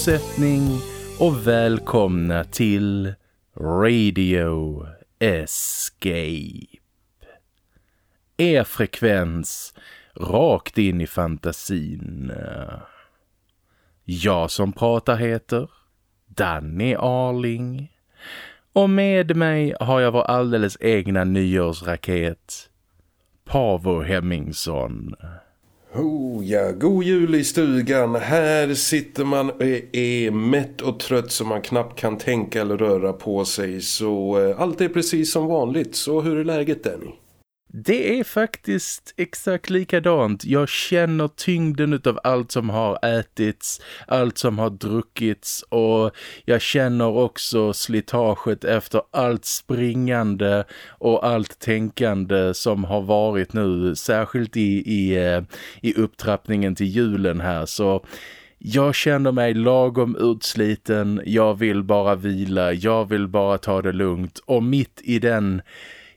fortsättning och välkomna till Radio Escape. Er frekvens rakt in i fantasin. Jag som pratar heter Danny Arling. Och med mig har jag vår alldeles egna nyårsraket Pavo Hemmingsson. Oh ja, god jul i stugan. Här sitter man och är mätt och trött så man knappt kan tänka eller röra på sig. Så eh, allt är precis som vanligt. Så hur är läget Danny? Det är faktiskt exakt likadant. Jag känner tyngden av allt som har ätits, allt som har druckits och jag känner också slitaget efter allt springande och allt tänkande som har varit nu, särskilt i, i, eh, i upptrappningen till julen här. Så jag känner mig lagom utsliten, jag vill bara vila, jag vill bara ta det lugnt och mitt i den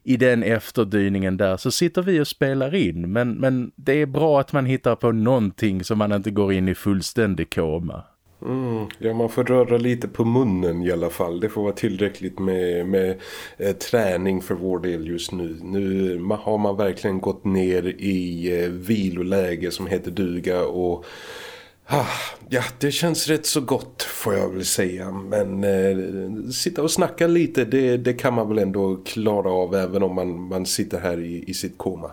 i den efterdyningen där så sitter vi och spelar in. Men, men det är bra att man hittar på någonting så man inte går in i fullständig koma. Mm, ja, man får röra lite på munnen i alla fall. Det får vara tillräckligt med, med eh, träning för vår del just nu. Nu har man verkligen gått ner i eh, viloläge som heter duga och Ah, ja, det känns rätt så gott får jag väl säga. Men eh, sitta och snacka lite, det, det kan man väl ändå klara av även om man, man sitter här i, i sitt koma.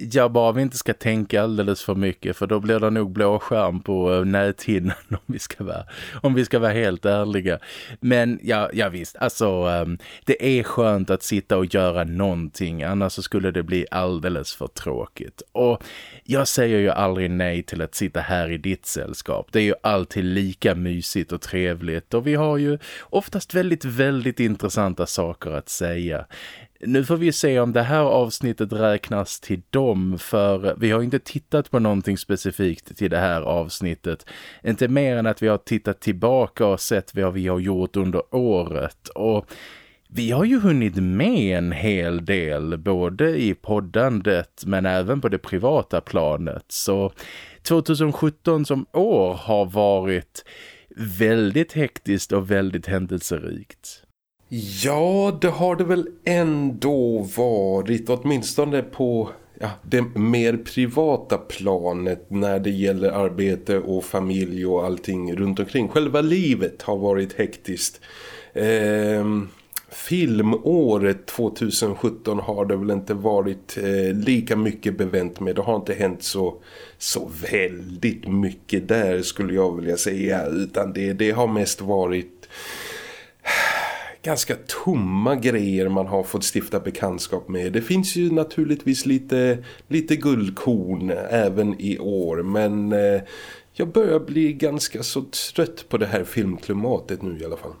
Ja, bara vi inte ska tänka alldeles för mycket för då blir det nog blå skärm på eh, näthinnan om vi ska vara om vi ska vara helt ärliga. Men ja, ja visst, alltså ehm, det är skönt att sitta och göra någonting annars så skulle det bli alldeles för tråkigt. Och jag säger ju aldrig nej till att sitta här i ditt sällskap. Det är ju alltid lika mysigt och trevligt och vi har ju oftast väldigt, väldigt intressanta saker att säga. Nu får vi se om det här avsnittet räknas till dem för vi har inte tittat på någonting specifikt till det här avsnittet. Inte mer än att vi har tittat tillbaka och sett vad vi har gjort under året och vi har ju hunnit med en hel del både i poddandet men även på det privata planet så 2017 som år har varit väldigt hektiskt och väldigt händelserikt. Ja, det har det väl ändå varit, åtminstone på ja, det mer privata planet när det gäller arbete och familj och allting runt omkring. Själva livet har varit hektiskt. Ehm, filmåret 2017 har det väl inte varit eh, lika mycket bevänt med. Det har inte hänt så, så väldigt mycket där skulle jag vilja säga. Utan det, det har mest varit ganska tomma grejer man har fått stifta bekantskap med. Det finns ju naturligtvis lite, lite guldkorn även i år men eh, jag börjar bli ganska så trött på det här filmklimatet nu i alla fall.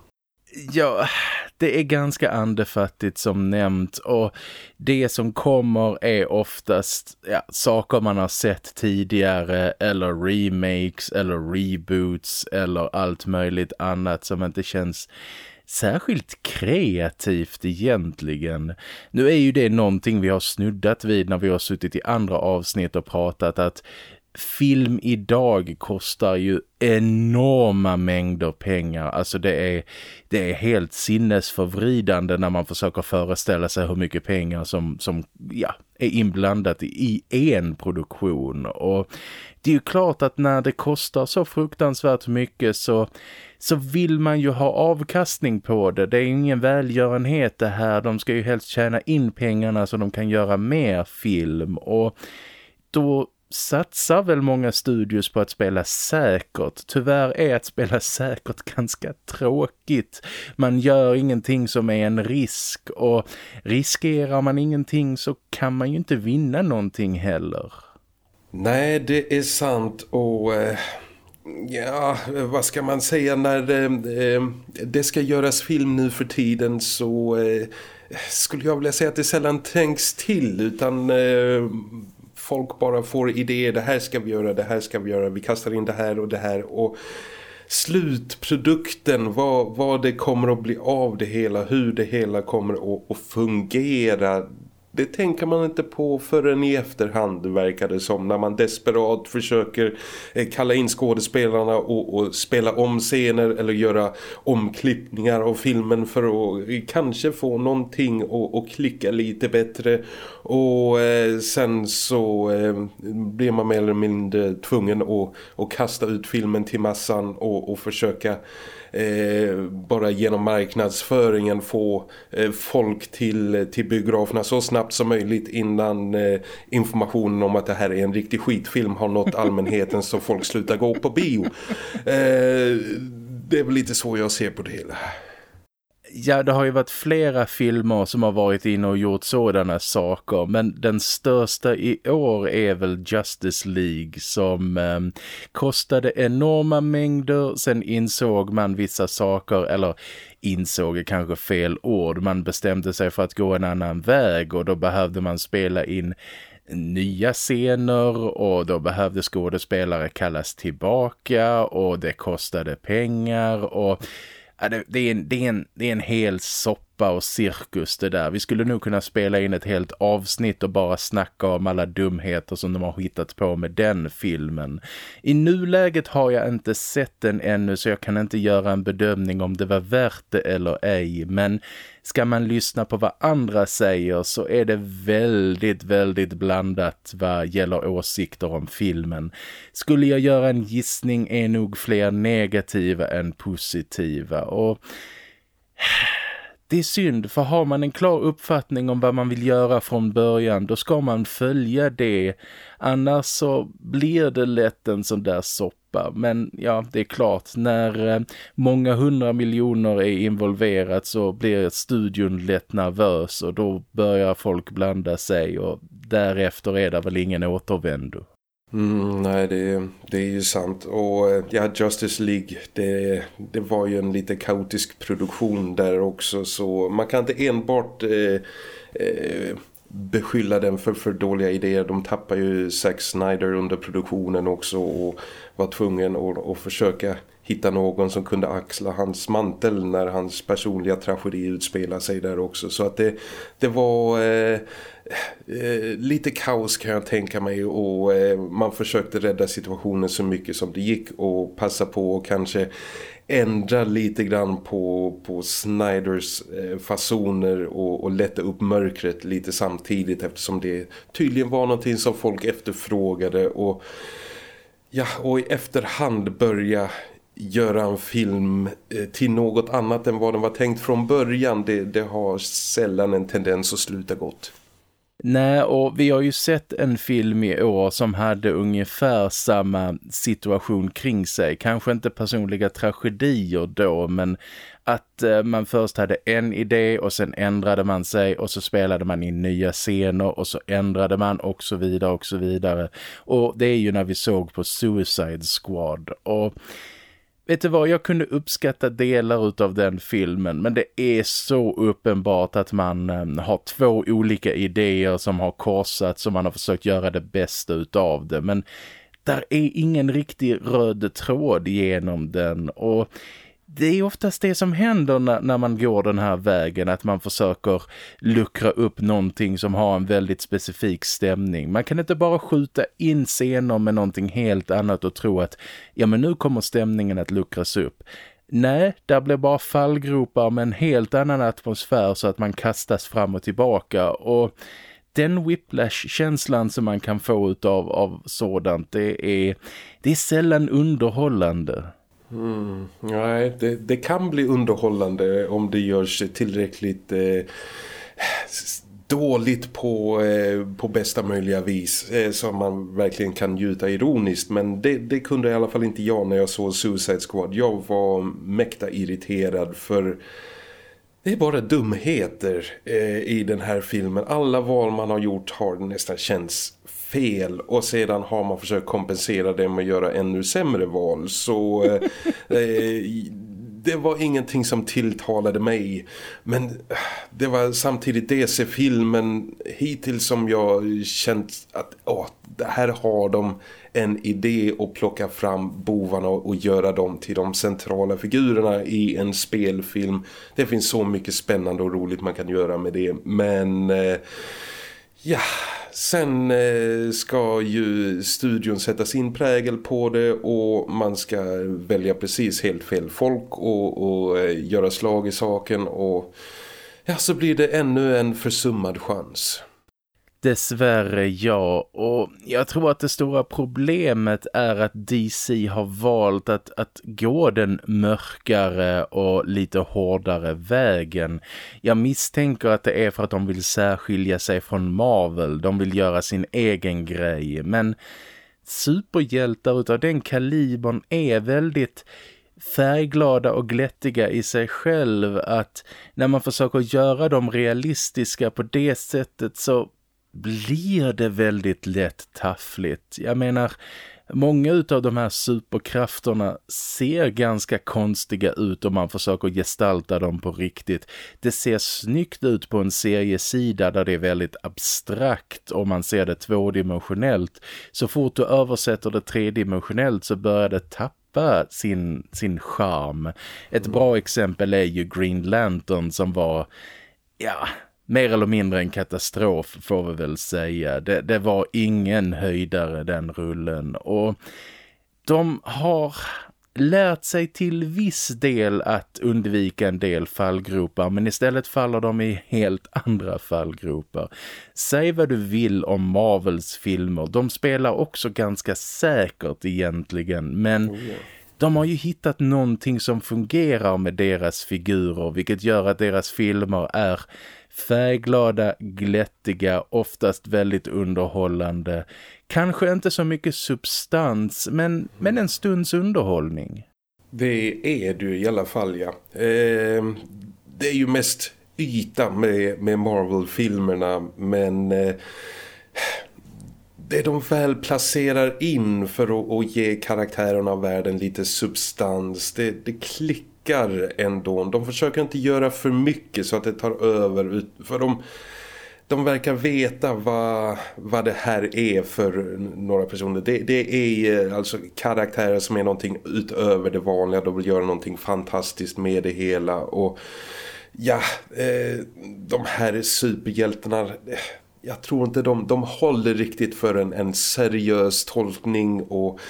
Ja, det är ganska andefattigt som nämnt och det som kommer är oftast ja, saker man har sett tidigare eller remakes eller reboots eller allt möjligt annat som inte känns särskilt kreativt egentligen. Nu är ju det någonting vi har snuddat vid när vi har suttit i andra avsnitt och pratat att film idag kostar ju enorma mängder pengar. Alltså det är, det är helt sinnesförvridande när man försöker föreställa sig hur mycket pengar som, som ja, är inblandat i en produktion. Och det är ju klart att när det kostar så fruktansvärt mycket så, så vill man ju ha avkastning på det. Det är ingen välgörenhet det här. De ska ju helst tjäna in pengarna så de kan göra mer film. Och då satsar väl många studios på att spela säkert. Tyvärr är att spela säkert ganska tråkigt. Man gör ingenting som är en risk och riskerar man ingenting så kan man ju inte vinna någonting heller. Nej, det är sant och... Eh... Ja, vad ska man säga? När eh, eh, det ska göras film nu för tiden så eh, skulle jag vilja säga att det sällan tänks till utan eh, folk bara får idéer, det här ska vi göra, det här ska vi göra, vi kastar in det här och det här. Och slutprodukten, vad, vad det kommer att bli av det hela, hur det hela kommer att, att fungera det tänker man inte på förrän i efterhand verkar det som när man desperat försöker eh, kalla in skådespelarna och, och, spela om scener eller göra omklippningar av filmen för att eh, kanske få någonting att klicka lite bättre. Och eh, sen så eh, blir man mer eller mindre tvungen att, att kasta ut filmen till massan och, och försöka bara genom marknadsföringen få eh, folk till, till biograferna så snabbt som möjligt innan eh, informationen om att det här är en riktig skitfilm har nått allmänheten så folk slutar gå på bio. Eh, det är väl lite så jag ser på det hela. Ja, det har ju varit flera filmer som har varit inne och gjort sådana saker. Men den största i år är väl Justice League som eh, kostade enorma mängder. Sen insåg man vissa saker, eller insåg är kanske fel ord. Man bestämde sig för att gå en annan väg och då behövde man spela in nya scener och då behövde skådespelare kallas tillbaka och det kostade pengar och det, det, är en, det, är en, det är en hel sopp soppa och cirkus det där. Vi skulle nog kunna spela in ett helt avsnitt och bara snacka om alla dumheter som de har hittat på med den filmen. I nuläget har jag inte sett den ännu så jag kan inte göra en bedömning om det var värt det eller ej. Men ska man lyssna på vad andra säger så är det väldigt, väldigt blandat vad gäller åsikter om filmen. Skulle jag göra en gissning är nog fler negativa än positiva och... Det är synd för har man en klar uppfattning om vad man vill göra från början då ska man följa det. Annars så blir det lätt en sån där soppa. Men ja, det är klart, när eh, många hundra miljoner är involverat så blir studion lätt nervös och då börjar folk blanda sig och därefter är det väl ingen återvändo. Mm, nej, det, det är ju sant. Och eh, ja, Justice League, det, det var ju en lite kaotisk produktion där också. Så man kan inte enbart eh, eh, beskylla den för, för dåliga idéer. De tappar ju Zack Snyder under produktionen också och var tvungen att, att försöka hitta någon som kunde axla hans mantel när hans personliga tragedi utspelade sig där också. Så att det, det var eh, eh, lite kaos kan jag tänka mig och eh, man försökte rädda situationen så mycket som det gick och passa på och kanske ändra lite grann på, på Snyders eh, fasoner och, och lätta upp mörkret lite samtidigt eftersom det tydligen var någonting som folk efterfrågade och ja, och i efterhand börja göra en film eh, till något annat än vad den var tänkt från början det, det har sällan en tendens att sluta gott. Nej, och vi har ju sett en film i år som hade ungefär samma situation kring sig. Kanske inte personliga tragedier då, men att eh, man först hade en idé och sen ändrade man sig och så spelade man in nya scener och så ändrade man och så vidare och så vidare. Och det är ju när vi såg på Suicide Squad och Vet du vad, jag kunde uppskatta delar av den filmen men det är så uppenbart att man eh, har två olika idéer som har korsats och man har försökt göra det bästa utav det. Men där är ingen riktig röd tråd genom den och det är oftast det som händer när, när, man går den här vägen att man försöker luckra upp någonting som har en väldigt specifik stämning. Man kan inte bara skjuta in scener med någonting helt annat och tro att ja men nu kommer stämningen att luckras upp. Nej, där blir bara fallgropar med en helt annan atmosfär så att man kastas fram och tillbaka och den whiplash-känslan som man kan få utav av sådant det är, det är sällan underhållande. Mm, nej, det, det, kan bli underhållande om det görs tillräckligt eh, dåligt på, eh, på bästa möjliga vis eh, så man verkligen kan njuta ironiskt. Men det, det, kunde i alla fall inte jag när jag såg Suicide Squad. Jag var mäkta irriterad för... Det är bara dumheter eh, i den här filmen. Alla val man har gjort har nästan känts fel och sedan har man försökt kompensera det med att göra ännu sämre val. Så eh, eh det var ingenting som tilltalade mig. Men eh, det var samtidigt DC-filmen hittills som jag känt att åh, det här har de en idé att plocka fram bovarna och göra dem till de centrala figurerna i en spelfilm. Det finns så mycket spännande och roligt man kan göra med det. Men... Eh, Ja, sen eh, ska ju studion sätta sin prägel på det och man ska välja precis helt fel folk och, och eh, göra slag i saken och ja, så blir det ännu en försummad chans. Dessvärre ja, och jag tror att det stora problemet är att DC har valt att, att gå den mörkare och lite hårdare vägen. Jag misstänker att det är för att de vill särskilja sig från Marvel, de vill göra sin egen grej, men superhjältar utav den kalibern är väldigt färgglada och glättiga i sig själv att när man försöker göra dem realistiska på det sättet så blir det väldigt lätt taffligt. Jag menar, många av de här superkrafterna ser ganska konstiga ut om man försöker gestalta dem på riktigt. Det ser snyggt ut på en seriesida där det är väldigt abstrakt om man ser det tvådimensionellt. Så fort du översätter det tredimensionellt så börjar det tappa sin, sin charm. Ett bra exempel är ju Green Lantern som var, ja, mer eller mindre en katastrof får vi väl säga. Det, det var ingen höjdare den rullen och de har lärt sig till viss del att undvika en del fallgropar men istället faller de i helt andra fallgropar. Säg vad du vill om Marvels filmer, de spelar också ganska säkert egentligen men... Oh, De har ju hittat någonting som fungerar med deras figurer vilket gör att deras filmer är Färgglada, glättiga, oftast väldigt underhållande. Kanske inte så mycket substans, men, men en stunds underhållning. Det är du i alla fall, ja. Eh, det är ju mest yta med, med Marvel-filmerna, men... Eh, det de väl placerar in för att, att ge karaktärerna av världen lite substans, det, det klickar funkar ändå. De försöker inte göra för mycket så att det tar över. För de, de verkar veta vad, vad det här är för några personer. Det, det är eh, alltså karaktärer som är någonting utöver det vanliga. De vill göra någonting fantastiskt med det hela. Och ja, eh, de här superhjältarna... Eh, jag tror inte de, de håller riktigt för en, en seriös tolkning och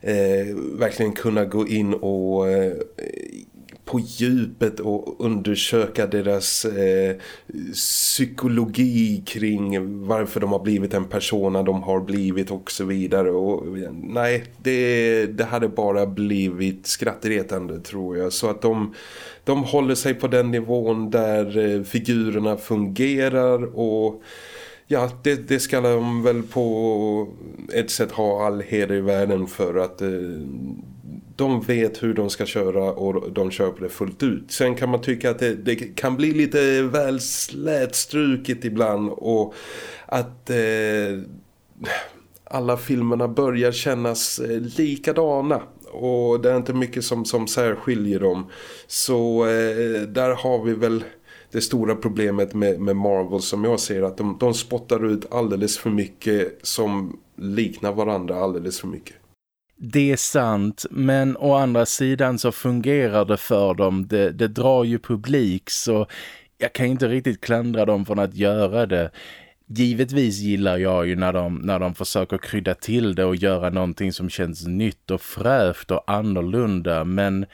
eh, verkligen kunna gå in och eh, på djupet och undersöka deras eh, psykologi kring varför de har blivit en persona de har blivit och så vidare. Och, nej, det, det hade bara blivit skrattretande tror jag. Så att de, de håller sig på den nivån där eh, figurerna fungerar och ja, det, det ska de väl på ett sätt ha all heder i världen för att eh, de vet hur de ska köra och de kör på det fullt ut. Sen kan man tycka att det, det kan bli lite väl slätstruket ibland och att eh, alla filmerna börjar kännas eh, likadana och det är inte mycket som, som särskiljer dem. Så eh, där har vi väl det stora problemet med, med Marvel som jag ser att de, de spottar ut alldeles för mycket som liknar varandra alldeles för mycket. Det är sant, men å andra sidan så fungerar det för dem. Det, det drar ju publik så jag kan inte riktigt klandra dem från att göra det. Givetvis gillar jag ju när de, när de försöker krydda till det och göra någonting som känns nytt och fräscht och annorlunda. Men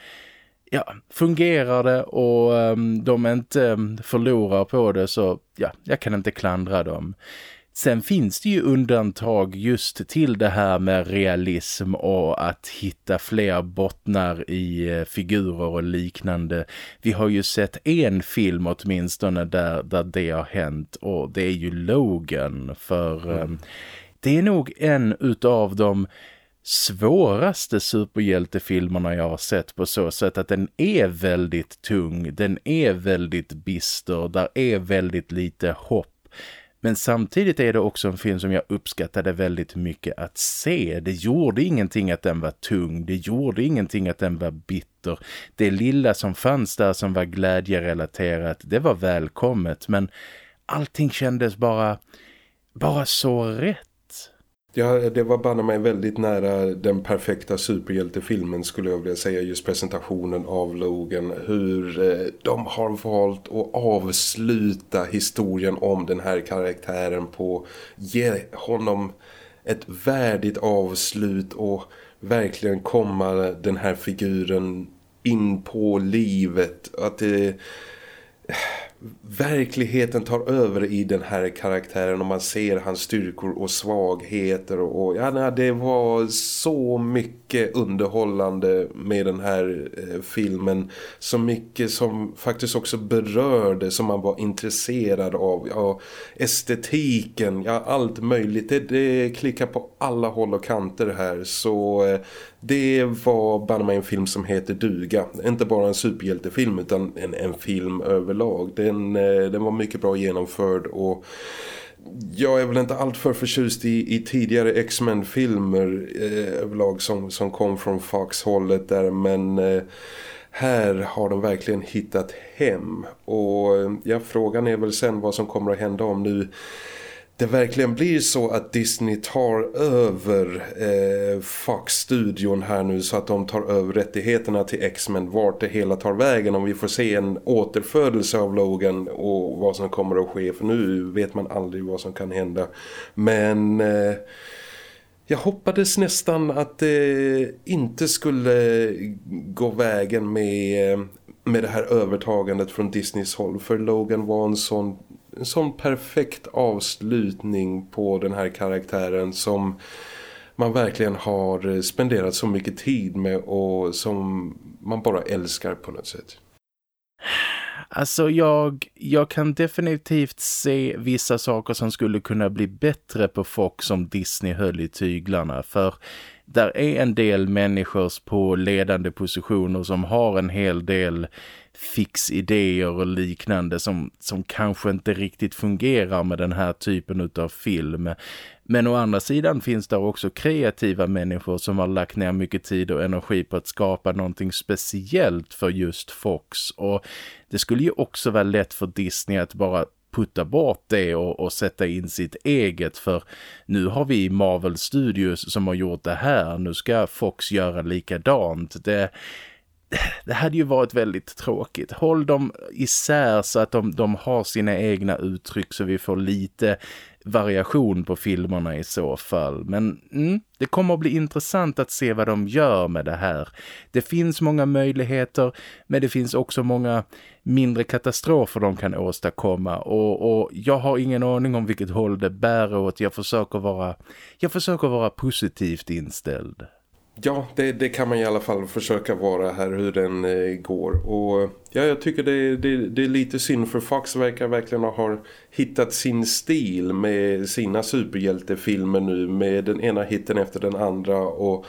ja, fungerar det och um, de inte um, förlorar på det så ja, jag kan inte klandra dem. Sen finns det ju undantag just till det här med realism och att hitta fler bottnar i eh, figurer och liknande. Vi har ju sett en film åtminstone där, där det har hänt och det är ju Logan för mm. um, det är nog en utav de svåraste superhjältefilmerna jag har sett på så sätt att den är väldigt tung, den är väldigt bister, där är väldigt lite hopp men samtidigt är det också en film som jag uppskattade väldigt mycket att se. Det gjorde ingenting att den var tung. Det gjorde ingenting att den var bitter. Det lilla som fanns där som var glädjerelaterat, det var välkommet. Men allting kändes bara, bara så rätt. Ja, det var banne mig väldigt nära den perfekta superhjältefilmen skulle jag vilja säga. Just presentationen av Logan. Hur eh, de har valt att avsluta historien om den här karaktären på ge honom ett värdigt avslut och verkligen komma den här figuren in på livet. Att det verkligheten tar över i den här karaktären och man ser hans styrkor och svagheter och, och ja, nej, det var så mycket underhållande med den här eh, filmen så mycket som faktiskt också berörde som man var intresserad av ja, estetiken, ja allt möjligt det, det klickar på alla håll och kanter här så eh, det var bara en film som heter Duga. Inte bara en superhjältefilm utan en, en film överlag. Den, eh, den var mycket bra genomförd och jag är väl inte alltför förtjust i, i tidigare X-Men-filmer eh, överlag som, som kom från Fox-hållet där men eh, här har de verkligen hittat hem. Och eh, ja, frågan är väl sen vad som kommer att hända om nu det verkligen blir så att Disney tar över eh, Fox-studion här nu så att de tar över rättigheterna till X-Men vart det hela tar vägen. Om vi får se en återfödelse av Logan och vad som kommer att ske för nu vet man aldrig vad som kan hända. Men eh, jag hoppades nästan att det inte skulle gå vägen med, eh, med det här övertagandet från Disneys håll för Logan var en sån en sån perfekt avslutning på den här karaktären som man verkligen har eh, spenderat så mycket tid med och som man bara älskar på något sätt. Alltså jag, jag kan definitivt se vissa saker som skulle kunna bli bättre på Fox som Disney höll i tyglarna för där är en del människor på ledande positioner som har en hel del fixidéer och liknande som, som kanske inte riktigt fungerar med den här typen av film. Men å andra sidan finns det också kreativa människor som har lagt ner mycket tid och energi på att skapa någonting speciellt för just Fox. Och det skulle ju också vara lätt för Disney att bara putta bort det och, och, sätta in sitt eget för nu har vi Marvel Studios som har gjort det här, nu ska Fox göra likadant. Det, det hade ju varit väldigt tråkigt. Håll dem isär så att de, de har sina egna uttryck så vi får lite variation på filmerna i så fall. Men mm, det kommer att bli intressant att se vad de gör med det här. Det finns många möjligheter men det finns också många mindre katastrofer de kan åstadkomma och, och jag har ingen aning om vilket håll det bär åt. Jag försöker vara, jag försöker vara positivt inställd. Ja, det, det, kan man i alla fall försöka vara här hur den eh, går. Och ja, jag tycker det, det, det, är lite synd för Fox verkar verkligen ha hittat sin stil med sina superhjältefilmer nu med den ena hitten efter den andra och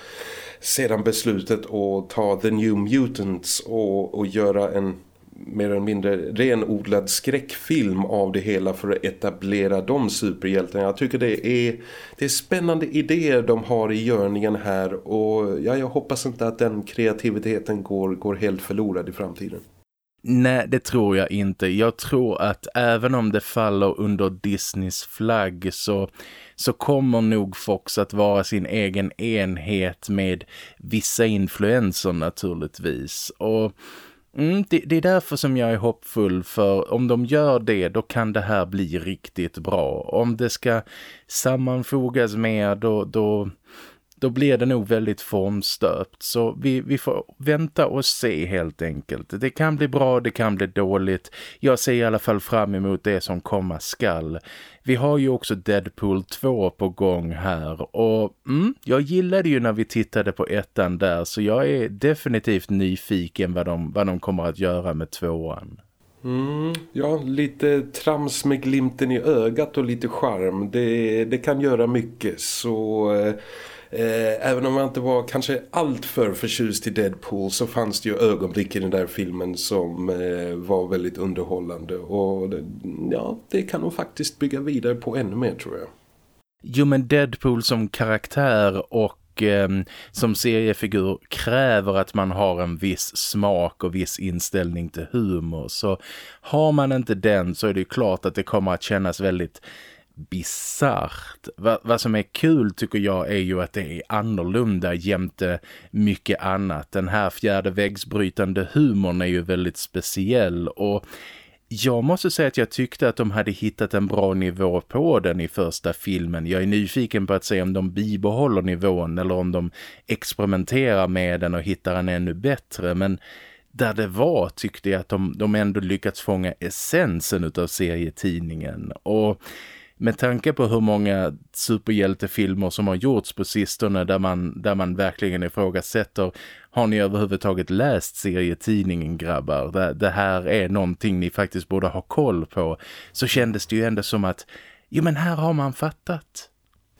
sedan beslutet att ta The New Mutants och, och göra en mer eller mindre renodlad skräckfilm av det hela för att etablera de superhjältarna. Jag tycker det är, det är spännande idéer de har i görningen här och ja, jag hoppas inte att den kreativiteten går, går helt förlorad i framtiden. Nej, det tror jag inte. Jag tror att även om det faller under Disneys flagg så, så kommer nog Fox att vara sin egen enhet med vissa influenser naturligtvis. Och Mm, det, det, är därför som jag är hoppfull för om de gör det då kan det här bli riktigt bra. Om det ska sammanfogas med då, då, då blir det nog väldigt formstöpt. Så vi, vi får vänta och se helt enkelt. Det kan bli bra, det kan bli dåligt. Jag ser i alla fall fram emot det som komma skall. Vi har ju också Deadpool 2 på gång här och mm, jag gillade ju när vi tittade på ettan där så jag är definitivt nyfiken vad de, vad de kommer att göra med tvåan. Mm, ja, lite trams med glimten i ögat och lite charm. Det, det kan göra mycket så... Eh Eh, även om man inte var kanske allt för förtjust i Deadpool så fanns det ju ögonblick i den där filmen som eh, var väldigt underhållande och det, ja, det kan nog faktiskt bygga vidare på ännu mer tror jag. Jo men Deadpool som karaktär och eh, som seriefigur kräver att man har en viss smak och viss inställning till humor. Så har man inte den så är det klart att det kommer att kännas väldigt bizarrt. Va, vad som är kul tycker jag är ju att det är annorlunda jämte mycket annat. Den här fjärde väggsbrytande humorn är ju väldigt speciell och jag måste säga att jag tyckte att de hade hittat en bra nivå på den i första filmen. Jag är nyfiken på att se om de bibehåller nivån eller om de experimenterar med den och hittar en ännu bättre. Men där det var tyckte jag att de, de ändå lyckats fånga essensen av serietidningen. Och med tanke på hur många superhjältefilmer som har gjorts på sistone där man, där man verkligen ifrågasätter har ni överhuvudtaget läst serietidningen grabbar? Det, det här är någonting ni faktiskt borde ha koll på. Så kändes det ju ändå som att, jo men här har man fattat.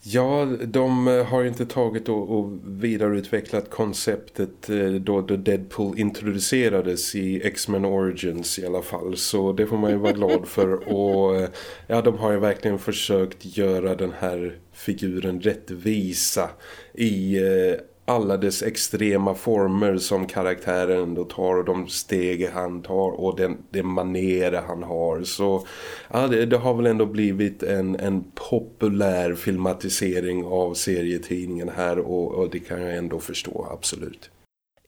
Ja, de har inte tagit och, och vidareutvecklat konceptet eh, då, då Deadpool introducerades i X-Men Origins i alla fall. Så det får man ju vara glad för. Och eh, ja, de har ju verkligen försökt göra den här figuren rättvisa i eh, alla dess extrema former som karaktären då tar och de steg han tar och den, det manera han har. Så ja, det, det, har väl ändå blivit en, en populär filmatisering av serietidningen här och, och det kan jag ändå förstå, absolut.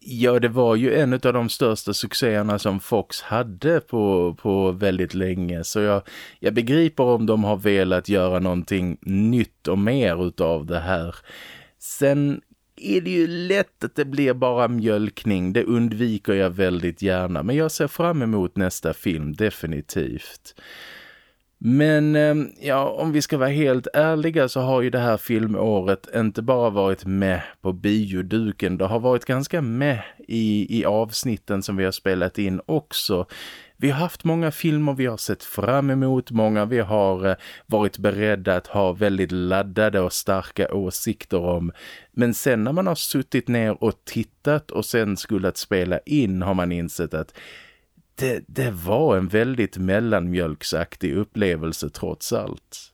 Ja, det var ju en av de största succéerna som Fox hade på, på väldigt länge. Så jag, jag begriper om de har velat göra någonting nytt och mer utav det här. Sen är det ju lätt att det blir bara mjölkning. Det undviker jag väldigt gärna. Men jag ser fram emot nästa film, definitivt. Men ehm, ja, om vi ska vara helt ärliga så har ju det här filmåret inte bara varit med på bioduken. Det har varit ganska med i, i avsnitten som vi har spelat in också. Vi har haft många filmer vi har sett fram emot, många vi har eh, varit beredda att ha väldigt laddade och starka åsikter om. Men sen när man har suttit ner och tittat och sen skulle att spela in har man insett att det, det var en väldigt mellanmjölksaktig upplevelse trots allt.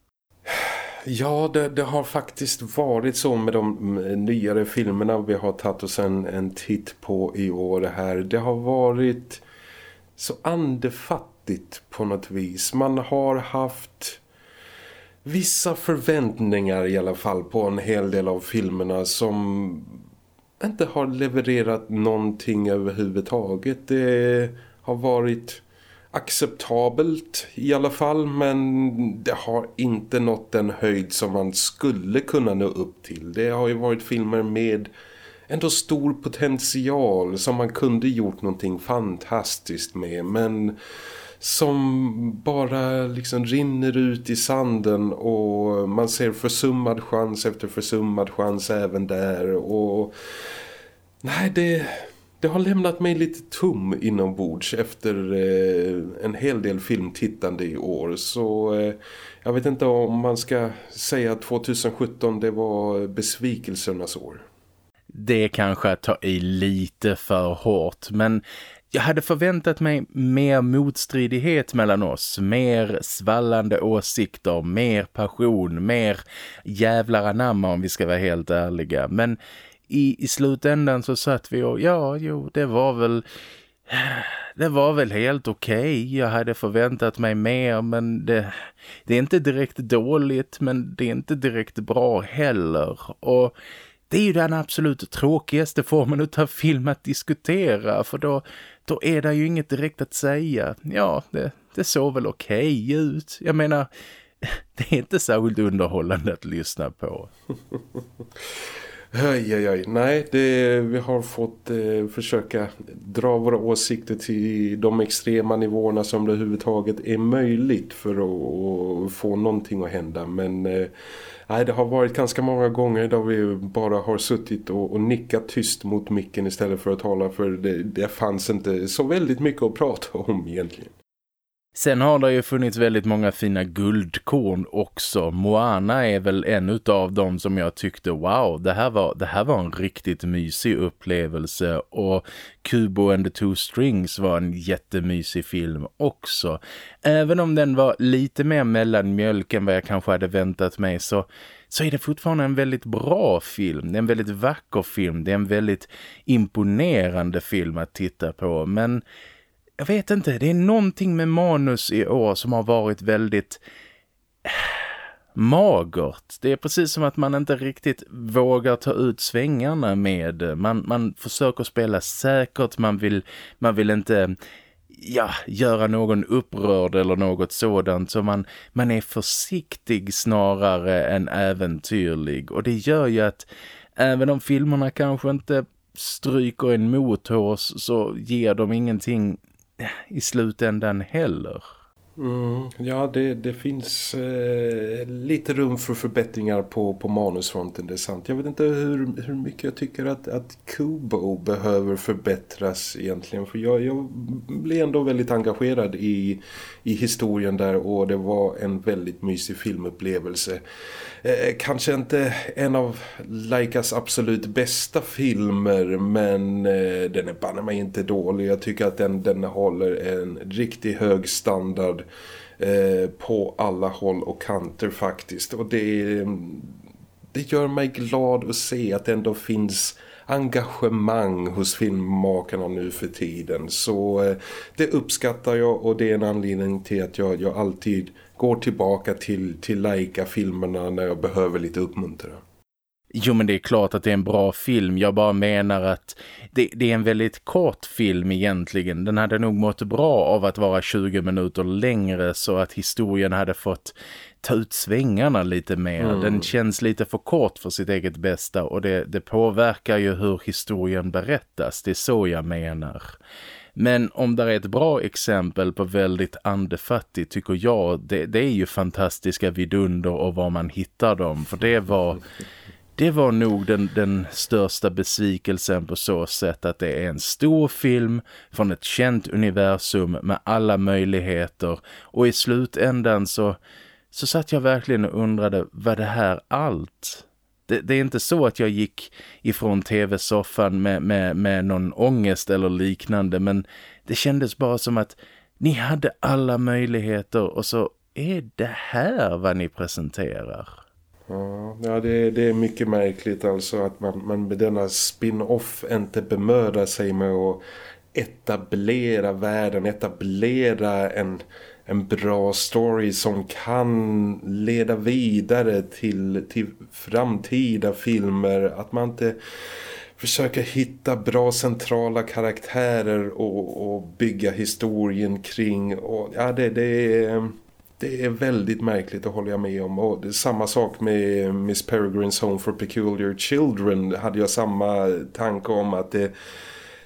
Ja, det, det, har faktiskt varit så med de nyare filmerna vi har tagit oss en, en titt på i år här. Det har varit så andefattigt på något vis. Man har haft vissa förväntningar i alla fall på en hel del av filmerna som inte har levererat någonting överhuvudtaget. Det har varit acceptabelt i alla fall men det har inte nått den höjd som man skulle kunna nå upp till. Det har ju varit filmer med ändå stor potential som man kunde gjort någonting fantastiskt med men som bara liksom rinner ut i sanden och man ser försummad chans efter försummad chans även där och nej det, det har lämnat mig lite tom inombords efter eh, en hel del filmtittande i år. Så eh, jag vet inte om man ska säga att 2017 det var besvikelsernas år det är kanske att ta i lite för hårt. Men jag hade förväntat mig mer motstridighet mellan oss. Mer svallande åsikter, mer passion, mer jävlar anamma om vi ska vara helt ärliga. Men i, i slutändan så satt vi och ja, jo, det var väl... Det var väl helt okej. Okay. Jag hade förväntat mig mer men det, det är inte direkt dåligt men det är inte direkt bra heller. Och det är ju den absolut tråkigaste formen av film att diskutera för då, då är det ju inget direkt att säga. Ja, det, det såg väl okej okay ut. Jag menar, det är inte särskilt underhållande att lyssna på. Oj, oj, oj. Nej, det, vi har fått eh, försöka dra våra åsikter till de extrema nivåerna som det överhuvudtaget är möjligt för att, att få någonting att hända. Men eh, nej, det har varit ganska många gånger där vi bara har suttit och, och nickat tyst mot micken istället för att tala för det, det fanns inte så väldigt mycket att prata om egentligen. Sen har det ju funnits väldigt många fina guldkorn också. Moana är väl en av dem som jag tyckte, wow, det här var, det här var en riktigt mysig upplevelse. Och Kubo and the Two Strings var en jättemysig film också. Även om den var lite mer mellanmjölk än vad jag kanske hade väntat mig så så är det fortfarande en väldigt bra film. Det är en väldigt vacker film. Det är en väldigt imponerande film att titta på. Men jag vet inte, det är någonting med manus i år som har varit väldigt magert. Det är precis som att man inte riktigt vågar ta ut svängarna med. Man, man försöker spela säkert, man vill, man vill inte ja, göra någon upprörd eller något sådant så man, man är försiktig snarare än äventyrlig och det gör ju att även om filmerna kanske inte stryker en mothårs så ger de ingenting i slutändan heller. Mm, ja, det, det finns eh, lite rum för förbättringar på, på manusfronten, det är sant. Jag vet inte hur, hur mycket jag tycker att, att Kubo behöver förbättras egentligen. För jag, jag blev ändå väldigt engagerad i, i historien där och det var en väldigt mysig filmupplevelse. Eh, kanske inte en av Laikas absolut bästa filmer men eh, den är banne mig inte dålig. Jag tycker att den, den håller en riktigt hög standard eh, på alla håll och kanter faktiskt. Och det, mm, det gör mig glad att se att det ändå finns engagemang hos filmmakarna nu för tiden. Så eh, det uppskattar jag och det är en anledning till att jag, jag alltid går tillbaka till, till Laika-filmerna när jag behöver lite uppmuntran. Jo men det är klart att det är en bra film. Jag bara menar att det, det, är en väldigt kort film egentligen. Den hade nog mått bra av att vara 20 minuter längre så att historien hade fått ta ut svängarna lite mer. Mm. Den känns lite för kort för sitt eget bästa och det, det påverkar ju hur historien berättas. Det är så jag menar. Men om det är ett bra exempel på väldigt andefattigt tycker jag, det, det är ju fantastiska vidunder och var man hittar dem. För det var, det var nog den, den största besvikelsen på så sätt att det är en stor film från ett känt universum med alla möjligheter. Och i slutändan så, så satt jag verkligen och undrade, var det här allt? Det, det, är inte så att jag gick ifrån tv-soffan med, med, med någon ångest eller liknande men det kändes bara som att ni hade alla möjligheter och så är det här vad ni presenterar. Ja, det, det är mycket märkligt alltså att man, man med denna spin-off inte bemödar sig med att etablera världen, etablera en en bra story som kan leda vidare till, till framtida filmer. Att man inte försöker hitta bra centrala karaktärer och, och bygga historien kring. Och, ja, det, det, är, det är väldigt märkligt, det håller jag med om. Och det samma sak med Miss Peregrine's Home for Peculiar Children hade jag samma tanke om att det,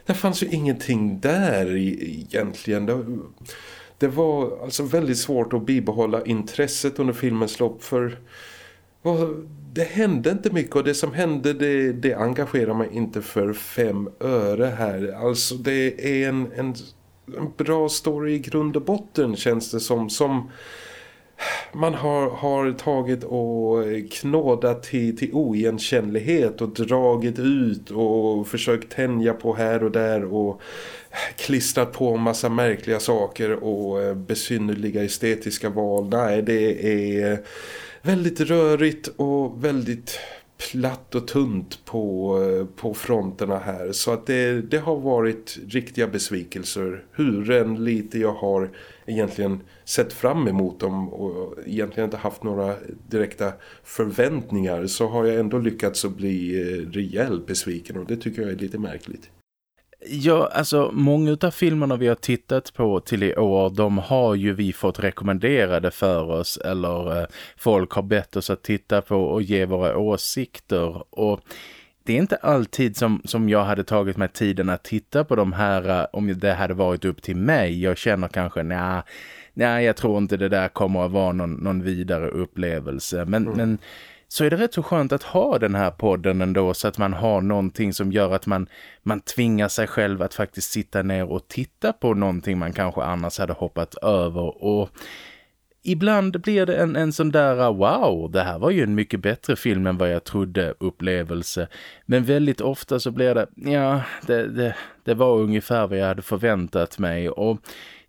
det fanns ju ingenting där egentligen. Det, det var alltså väldigt svårt att bibehålla intresset under filmens lopp för det hände inte mycket och det som hände det, det engagerar mig inte för fem öre här. Alltså det är en, en, en bra story i grund och botten känns det som som man har, har tagit och knådat till, till oigenkännlighet och dragit ut och försökt tänja på här och där och klistrat på en massa märkliga saker och eh, besynnerliga estetiska val. Nej, det är väldigt rörigt och väldigt platt och tunt på, på fronterna här. Så att det, det har varit riktiga besvikelser. Hur än lite jag har egentligen sett fram emot dem och egentligen inte haft några direkta förväntningar så har jag ändå lyckats att bli eh, rejält besviken och det tycker jag är lite märkligt. Ja, alltså många av filmerna vi har tittat på till i år, de har ju vi fått rekommenderade för oss eller eh, folk har bett oss att titta på och ge våra åsikter och det är inte alltid som, som jag hade tagit mig tiden att titta på de här eh, om det hade varit upp till mig. Jag känner kanske, nej, nej jag tror inte det där kommer att vara någon, någon vidare upplevelse. Men, mm. men så är det rätt så skönt att ha den här podden ändå så att man har någonting som gör att man, man tvingar sig själv att faktiskt sitta ner och titta på någonting man kanske annars hade hoppat över och ibland blir det en, en sån där wow, det här var ju en mycket bättre film än vad jag trodde upplevelse. Men väldigt ofta så blir det, ja, det, det, det var ungefär vad jag hade förväntat mig och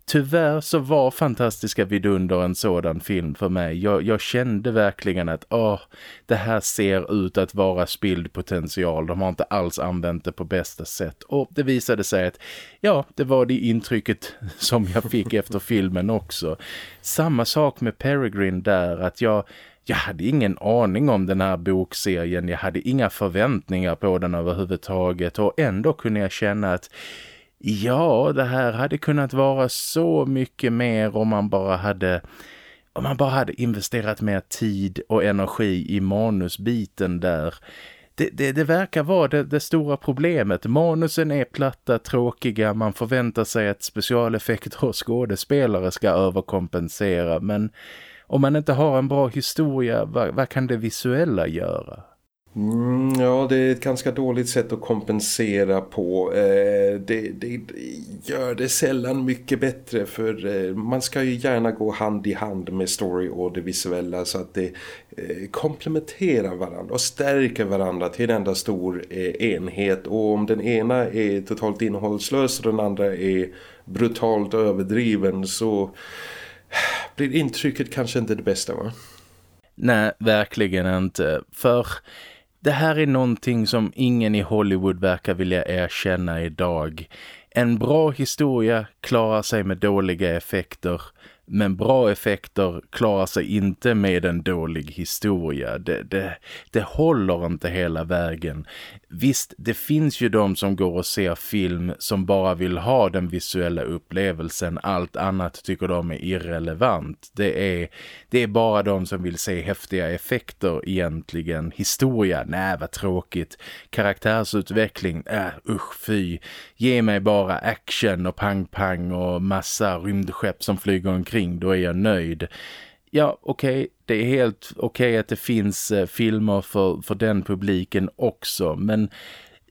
Tyvärr så var Fantastiska vidunder en sådan film för mig. Jag, jag kände verkligen att åh, det här ser ut att vara spild potential. De har inte alls använt det på bästa sätt. Och det visade sig att ja, det var det intrycket som jag fick efter filmen också. Samma sak med Peregrine där, att jag jag hade ingen aning om den här bokserien. Jag hade inga förväntningar på den överhuvudtaget och ändå kunde jag känna att ja, det här hade kunnat vara så mycket mer om man bara hade om man bara hade investerat mer tid och energi i manusbiten där. Det, det, det verkar vara det, det, stora problemet. Manusen är platta, tråkiga. Man förväntar sig att specialeffekter och skådespelare ska överkompensera. Men om man inte har en bra historia, vad, vad kan det visuella göra? Mm, ja, det är ett ganska dåligt sätt att kompensera på. Eh, det, det, gör det sällan mycket bättre för eh, man ska ju gärna gå hand i hand med story och det visuella så att det eh, komplementerar varandra och stärker varandra till en enda stor eh, enhet. Och om den ena är totalt innehållslös och den andra är brutalt överdriven så eh, blir intrycket kanske inte det bästa va? Nej, verkligen inte. För det här är någonting som ingen i Hollywood verkar vilja erkänna idag. En bra historia klarar sig med dåliga effekter men bra effekter klarar sig inte med en dålig historia. Det, det, det håller inte hela vägen. Visst, det finns ju de som går och ser film som bara vill ha den visuella upplevelsen. Allt annat tycker de är irrelevant. Det är, det är bara de som vill se häftiga effekter egentligen. Historia, nej vad tråkigt. Karaktärsutveckling, äh usch fy. Ge mig bara action och pang-pang och massa rymdskepp som flyger omkring. Då är jag nöjd ja okej, okay, det är helt okej okay att det finns eh, filmer för, för den publiken också. Men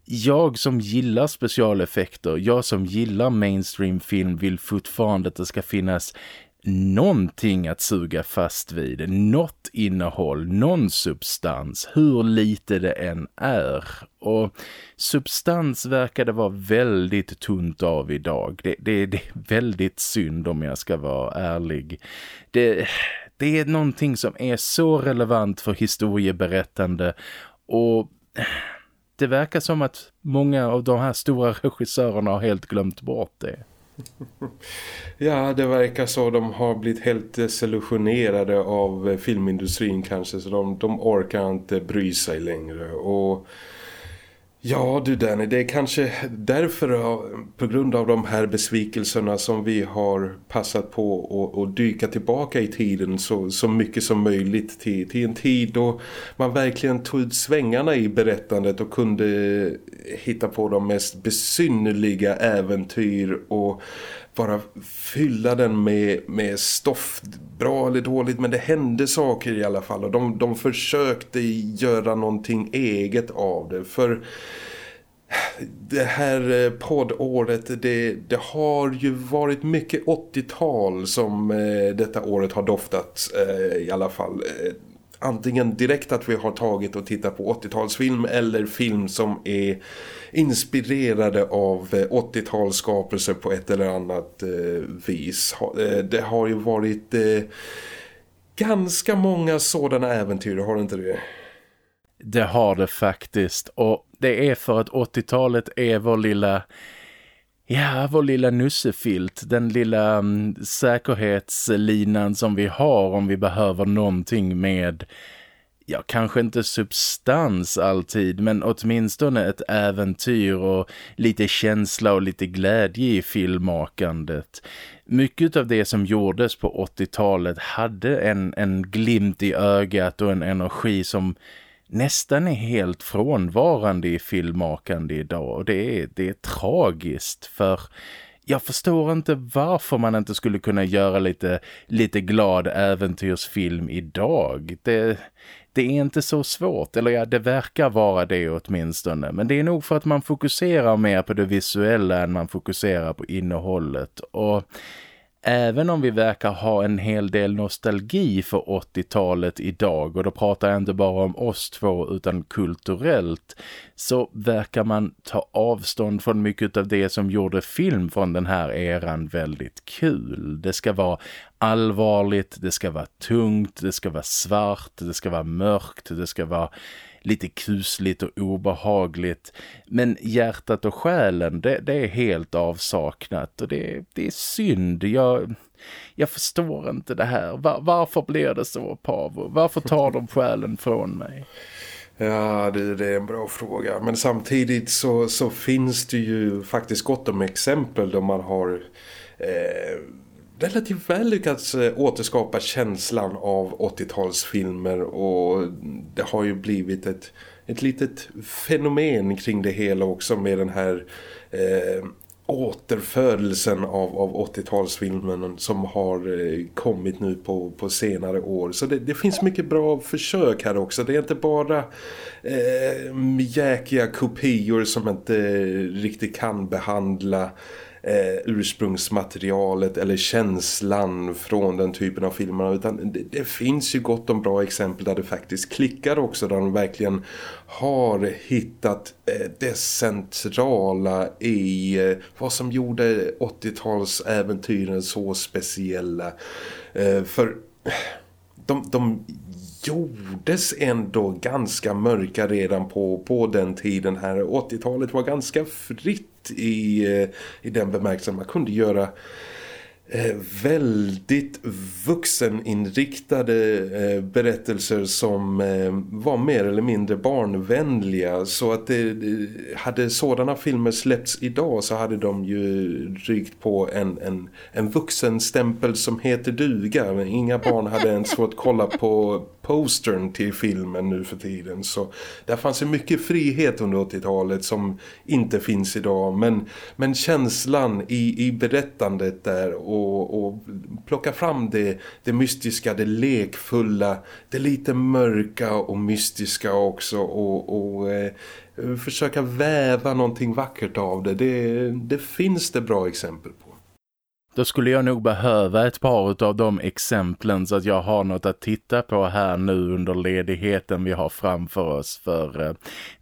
jag som gillar specialeffekter, jag som gillar mainstreamfilm vill fortfarande att det ska finnas någonting att suga fast vid. Något innehåll, någon substans, hur lite det än är. Och substans verkar det vara väldigt tunt av idag. Det, det, det är väldigt synd om jag ska vara ärlig. Det, det är någonting som är så relevant för historieberättande och det verkar som att många av de här stora regissörerna har helt glömt bort det. Ja, det verkar så. De har blivit helt eh, desillusionerade av eh, filmindustrin kanske så de, de orkar inte bry sig längre och Ja du Danny, det är kanske därför på grund av de här besvikelserna som vi har passat på att dyka tillbaka i tiden så, så mycket som möjligt till, till en tid då man verkligen tog ut svängarna i berättandet och kunde hitta på de mest besynnerliga äventyr och bara fylla den med, med stoff, bra eller dåligt men det hände saker i alla fall. Och de, de försökte göra någonting eget av det. För det här eh, poddåret det, det har ju varit mycket 80-tal som eh, detta året har doftat eh, i alla fall. Eh, antingen direkt att vi har tagit och tittat på 80-talsfilm eller film som är inspirerade av eh, 80-talsskapelser på ett eller annat eh, vis. Eh, det har ju varit eh, ganska många sådana äventyr, har det inte det? Det har det faktiskt och det är för att 80-talet är vår lilla Ja, vår lilla nussefilt, den lilla um, säkerhetslinan som vi har om vi behöver någonting med, ja kanske inte substans alltid, men åtminstone ett äventyr och lite känsla och lite glädje i filmmakandet. Mycket av det som gjordes på 80-talet hade en, en glimt i ögat och en energi som nästan är helt frånvarande i filmmakande idag och det är, det är tragiskt för jag förstår inte varför man inte skulle kunna göra lite, lite glad äventyrsfilm idag. Det, det är inte så svårt, eller ja, det verkar vara det åtminstone. Men det är nog för att man fokuserar mer på det visuella än man fokuserar på innehållet. Och Även om vi verkar ha en hel del nostalgi för 80-talet idag och då pratar jag inte bara om oss två utan kulturellt så verkar man ta avstånd från mycket av det som gjorde film från den här eran väldigt kul. Det ska vara allvarligt, det ska vara tungt, det ska vara svart, det ska vara mörkt, det ska vara lite kusligt och obehagligt. Men hjärtat och själen, det, det är helt avsaknat och det, det är synd. Jag, jag förstår inte det här. Var, varför blir det så, Pavo? Varför tar de själen från mig? Ja, det, det, är en bra fråga. Men samtidigt så, så finns det ju faktiskt gott om exempel då man har eh, relativt väl lyckats eh, återskapa känslan av 80-talsfilmer och det har ju blivit ett, ett litet fenomen kring det hela också med den här eh, återfödelsen av, av 80-talsfilmen som har eh, kommit nu på, på senare år. Så det, det, finns mycket bra försök här också. Det är inte bara eh, mjäkiga kopior som inte eh, riktigt kan behandla eh, ursprungsmaterialet eller känslan från den typen av filmer. Utan det, det, finns ju gott om bra exempel där det faktiskt klickar också där de verkligen har hittat eh, det centrala i eh, vad som gjorde 80-talsäventyren så speciella. Eh, för de, de gjordes ändå ganska mörka redan på, på den tiden här. 80-talet var ganska fritt i, eh, i den bemärkelsen. Man kunde göra Eh, väldigt vuxeninriktade eh, berättelser som eh, var mer eller mindre barnvänliga. Så att det, hade sådana filmer släppts idag så hade de ju rykt på en, en, en vuxenstämpel som heter duga. Inga barn hade ens fått kolla på postern till filmen nu för tiden. Så där fanns ju mycket frihet under 80-talet som inte finns idag. Men, men känslan i, i berättandet där och, och plocka fram det, det mystiska, det lekfulla det lite mörka och mystiska också och, och eh, försöka väva någonting vackert av det. det det finns det bra exempel på då skulle jag nog behöva ett par av de exemplen så att jag har något att titta på här nu under ledigheten vi har framför oss. För eh,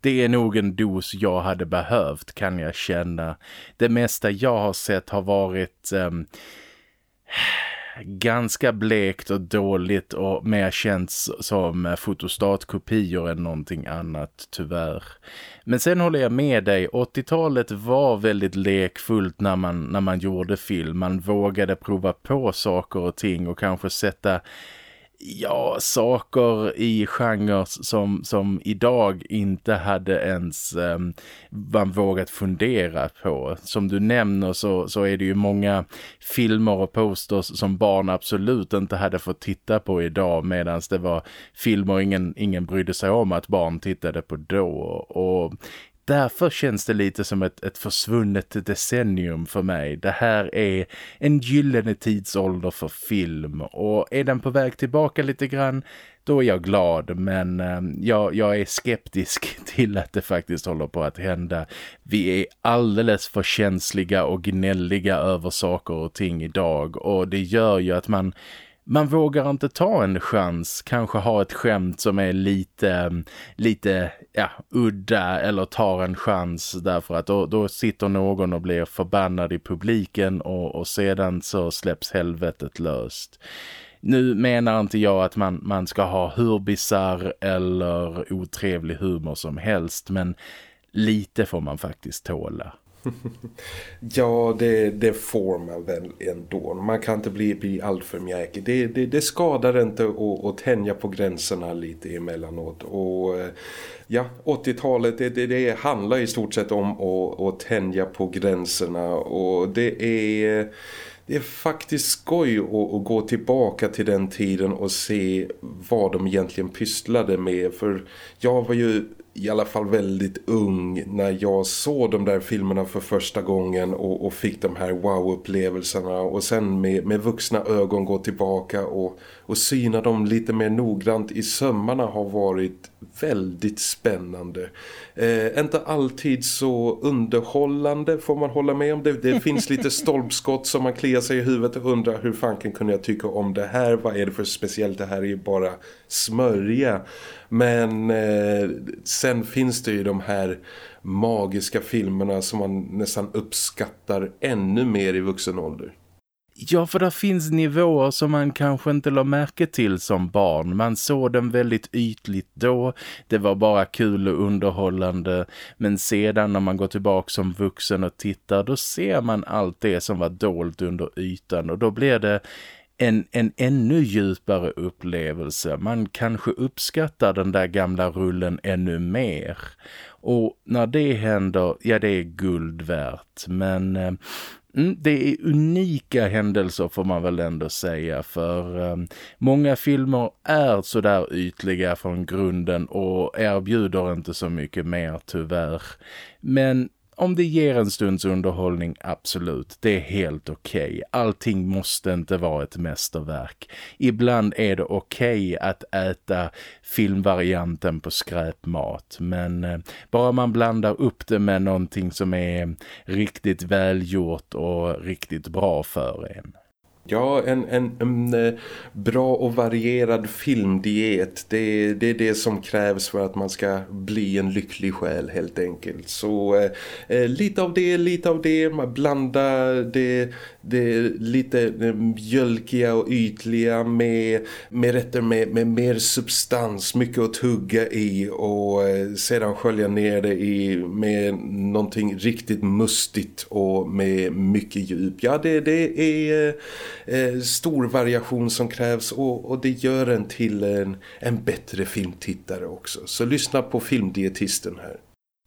det är nog en dos jag hade behövt kan jag känna. Det mesta jag har sett har varit... Eh, ganska blekt och dåligt och mer känns som fotostatkopior än någonting annat, tyvärr. Men sen håller jag med dig, 80-talet var väldigt lekfullt när man, när man gjorde film. Man vågade prova på saker och ting och kanske sätta ja, saker i genrer som, som idag inte hade ens um, man vågat fundera på. Som du nämner så, så är det ju många filmer och posters som barn absolut inte hade fått titta på idag medan det var filmer ingen, ingen brydde sig om att barn tittade på då. Och därför känns det lite som ett, ett försvunnet decennium för mig. Det här är en gyllene tidsålder för film och är den på väg tillbaka lite grann då är jag glad men ehm, jag, jag är skeptisk till att det faktiskt håller på att hända. Vi är alldeles för känsliga och gnälliga över saker och ting idag och det gör ju att man man vågar inte ta en chans, kanske ha ett skämt som är lite, mm, lite ja, udda eller tar en chans därför att då, då sitter någon och blir förbannad i publiken och, och sedan så släpps helvetet löst. Nu menar inte jag att man, man ska ha hur bizarr eller otrevlig humor som helst men lite får man faktiskt tåla. ja, det, det får man väl ändå. Man kan inte bli, bli alltför mjäkig. Det, det, det skadar inte att, att tänja på gränserna lite emellanåt. Och eh, ja, 80-talet det, det, det, handlar i stort sett om att, att tänja på gränserna. Och det är... Det är faktiskt skoj att, att, gå tillbaka till den tiden och se vad de egentligen pysslade med. För jag var ju i alla fall väldigt ung när jag såg de där filmerna för första gången och, och fick de här wow-upplevelserna och sen med, med vuxna ögon gå tillbaka och, och syna dem lite mer noggrant i sömmarna har varit väldigt spännande. Eh, inte alltid så underhållande får man hålla med om. Det, det finns lite stolpskott som man kliar sig i huvudet och undrar hur fanken kunde jag tycka om det här? Vad är det för speciellt? Det här är ju bara smörja. Men eh, sen finns det ju de här magiska filmerna som man nästan uppskattar ännu mer i vuxen ålder. Ja, för det finns nivåer som man kanske inte la märke till som barn. Man såg den väldigt ytligt då. Det var bara kul och underhållande. Men sedan när man går tillbaka som vuxen och tittar, då ser man allt det som var dolt under ytan. Och då blir det en, en ännu djupare upplevelse. Man kanske uppskattar den där gamla rullen ännu mer. Och när det händer, ja det är guld värt. Men eh, Mm, det är unika händelser får man väl ändå säga för um, många filmer är sådär ytliga från grunden och erbjuder inte så mycket mer tyvärr. Men om det ger en stunds underhållning, absolut. Det är helt okej. Okay. Allting måste inte vara ett mästerverk. Ibland är det okej okay att äta filmvarianten på skräpmat. Men eh, bara man blandar upp det med någonting som är riktigt välgjort och riktigt bra för en. Ja, en, en, en, eh, bra och varierad filmdiet, det, det är det som krävs för att man ska bli en lycklig själ helt enkelt. Så eh, eh lite av det, lite av det, man blandar det, det lite eh, mjölkiga och ytliga med, med rätter med, med mer substans, mycket att tugga i och eh, sedan skölja ner det i med någonting riktigt mustigt och med mycket djup. Ja, det, det är eh, Eh, stor variation som krävs och, och det gör en till en, en bättre filmtittare också. Så lyssna på filmdietisten här.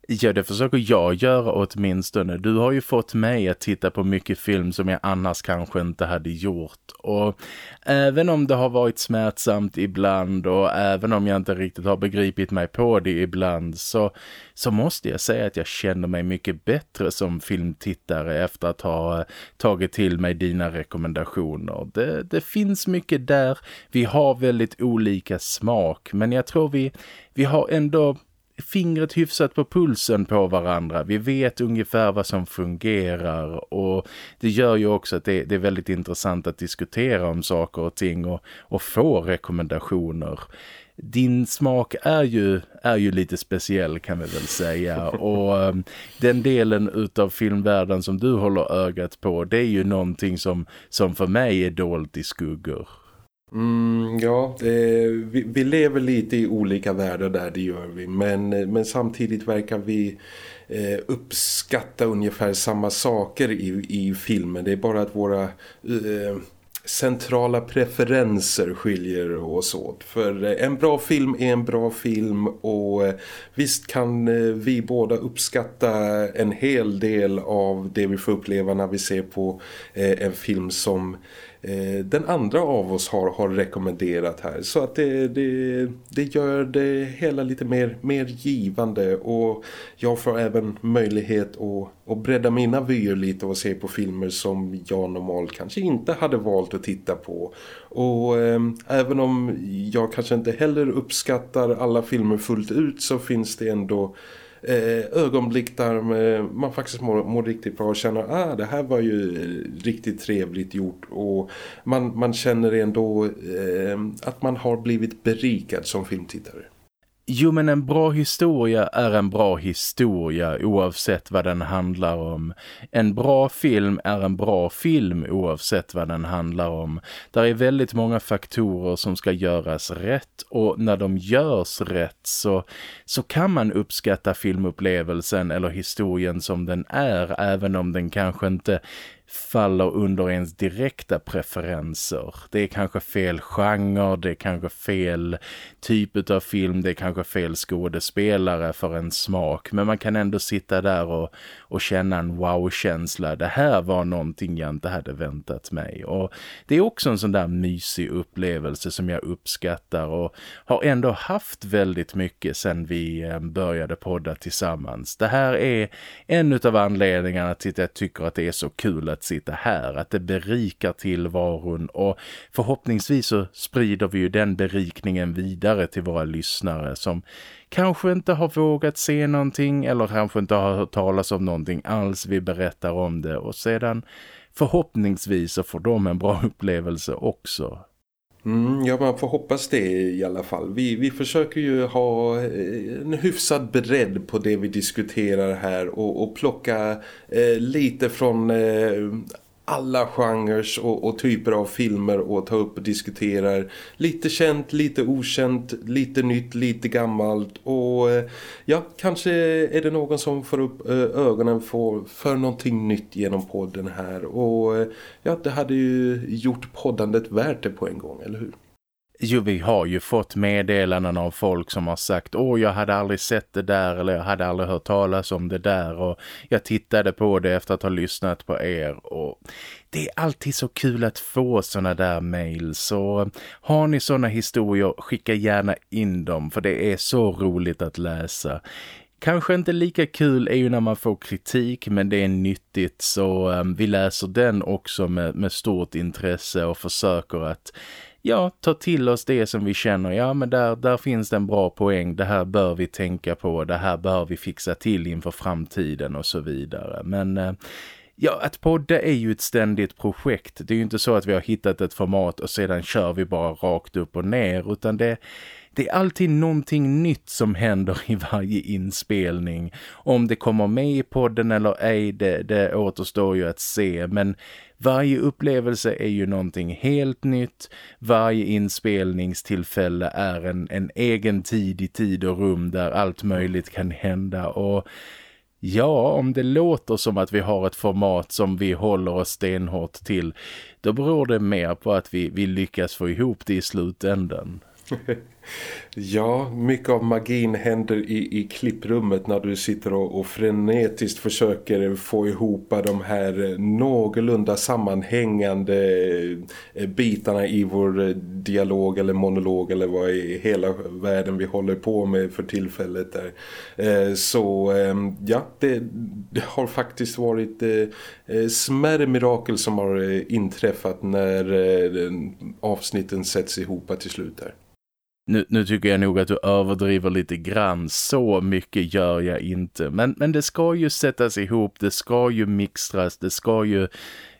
Ja, det försöker jag göra åtminstone. Du har ju fått mig att titta på mycket film som jag annars kanske inte hade gjort. Och även om det har varit smärtsamt ibland och även om jag inte riktigt har begripit mig på det ibland så, så måste jag säga att jag känner mig mycket bättre som filmtittare efter att ha tagit till mig dina rekommendationer. Det, det finns mycket där. Vi har väldigt olika smak men jag tror vi, vi har ändå fingret hyfsat på pulsen på varandra. Vi vet ungefär vad som fungerar och det gör ju också att det, det är väldigt intressant att diskutera om saker och ting och, och få rekommendationer. Din smak är ju, är ju lite speciell kan vi väl säga och um, den delen utav filmvärlden som du håller ögat på det är ju någonting som, som för mig är dolt i skuggor. Mm, ja, eh, vi, vi, lever lite i olika världar där, det gör vi. Men, eh, men samtidigt verkar vi eh, uppskatta ungefär samma saker i, i filmen. Det är bara att våra eh, centrala preferenser skiljer oss åt. För eh, en bra film är en bra film och eh, visst kan eh, vi båda uppskatta en hel del av det vi får uppleva när vi ser på eh, en film som Eh, den andra av oss har, har rekommenderat här. Så att det, det, det gör det hela lite mer, mer givande och jag får även möjlighet att, att bredda mina vyer lite och se på filmer som jag normalt kanske inte hade valt att titta på. Och eh, även om jag kanske inte heller uppskattar alla filmer fullt ut så finns det ändå eh, ögonblick där eh, man faktiskt mår, mår riktigt bra och känner att ah, det här var ju riktigt trevligt gjort och man, man känner ändå eh, att man har blivit berikad som filmtittare. Jo men en bra historia är en bra historia oavsett vad den handlar om. En bra film är en bra film oavsett vad den handlar om. Där är väldigt många faktorer som ska göras rätt och när de görs rätt så, så kan man uppskatta filmupplevelsen eller historien som den är även om den kanske inte faller under ens direkta preferenser. Det är kanske fel genre, det är kanske fel typ av film, det är kanske fel skådespelare för en smak. Men man kan ändå sitta där och, och känna en wow-känsla. Det här var någonting jag inte hade väntat mig. Och det är också en sån där mysig upplevelse som jag uppskattar och har ändå haft väldigt mycket sedan vi eh, började podda tillsammans. Det här är en av anledningarna till att jag tycker att det är så kul att sitta här. Att det berikar tillvaron och förhoppningsvis så sprider vi ju den berikningen vidare till våra lyssnare som kanske inte har vågat se någonting eller kanske inte har hört talas om någonting alls. Vi berättar om det och sedan förhoppningsvis så får de en bra upplevelse också. Mm, ja, man får hoppas det i alla fall. Vi, vi försöker ju ha eh, en hyfsad bredd på det vi diskuterar här och, och plocka eh, lite från eh, alla genrer och, och, typer av filmer och ta upp och diskuterar lite känt, lite okänt, lite nytt, lite gammalt. Och eh, ja, kanske är det någon som får upp eh, ögonen för, för någonting nytt genom podden här. Och eh, ja, det hade ju gjort poddandet värt det på en gång, eller hur? Jo, vi har ju fått meddelanden av folk som har sagt Åh, jag hade aldrig sett det där eller jag hade aldrig hört talas om det där och jag tittade på det efter att ha lyssnat på er och det är alltid så kul att få såna där mejl så har ni såna historier, skicka gärna in dem för det är så roligt att läsa. Kanske inte lika kul är ju när man får kritik men det är nyttigt så um, vi läser den också med, med stort intresse och försöker att ja, ta till oss det som vi känner, ja men där, där finns det en bra poäng, det här bör vi tänka på, det här bör vi fixa till inför framtiden och så vidare. Men eh, ja, att podda är ju ett ständigt projekt, det är ju inte så att vi har hittat ett format och sedan kör vi bara rakt upp och ner utan det det är alltid någonting nytt som händer i varje inspelning. Om det kommer med i podden eller ej, det, det återstår ju att se. Men varje upplevelse är ju någonting helt nytt. Varje inspelningstillfälle är en, en egen tid i tid och rum där allt möjligt kan hända. Och ja, om det låter som att vi har ett format som vi håller oss stenhårt till, då beror det mer på att vi, vi lyckas få ihop det i slutändan. Ja, mycket av magin händer i, i klipprummet när du sitter och, och frenetiskt försöker få ihop de här eh, någorlunda sammanhängande eh, bitarna i vår eh, dialog eller monolog eller vad i hela världen vi håller på med för tillfället där. Så ehm, ja, det, det har faktiskt varit smärre mirakel som har inträffat när avsnitten sätts ihop till slut där. Nu, nu, tycker jag nog att du överdriver lite grann. Så mycket gör jag inte. Men, men det ska ju sättas ihop, det ska ju mixtras, det ska ju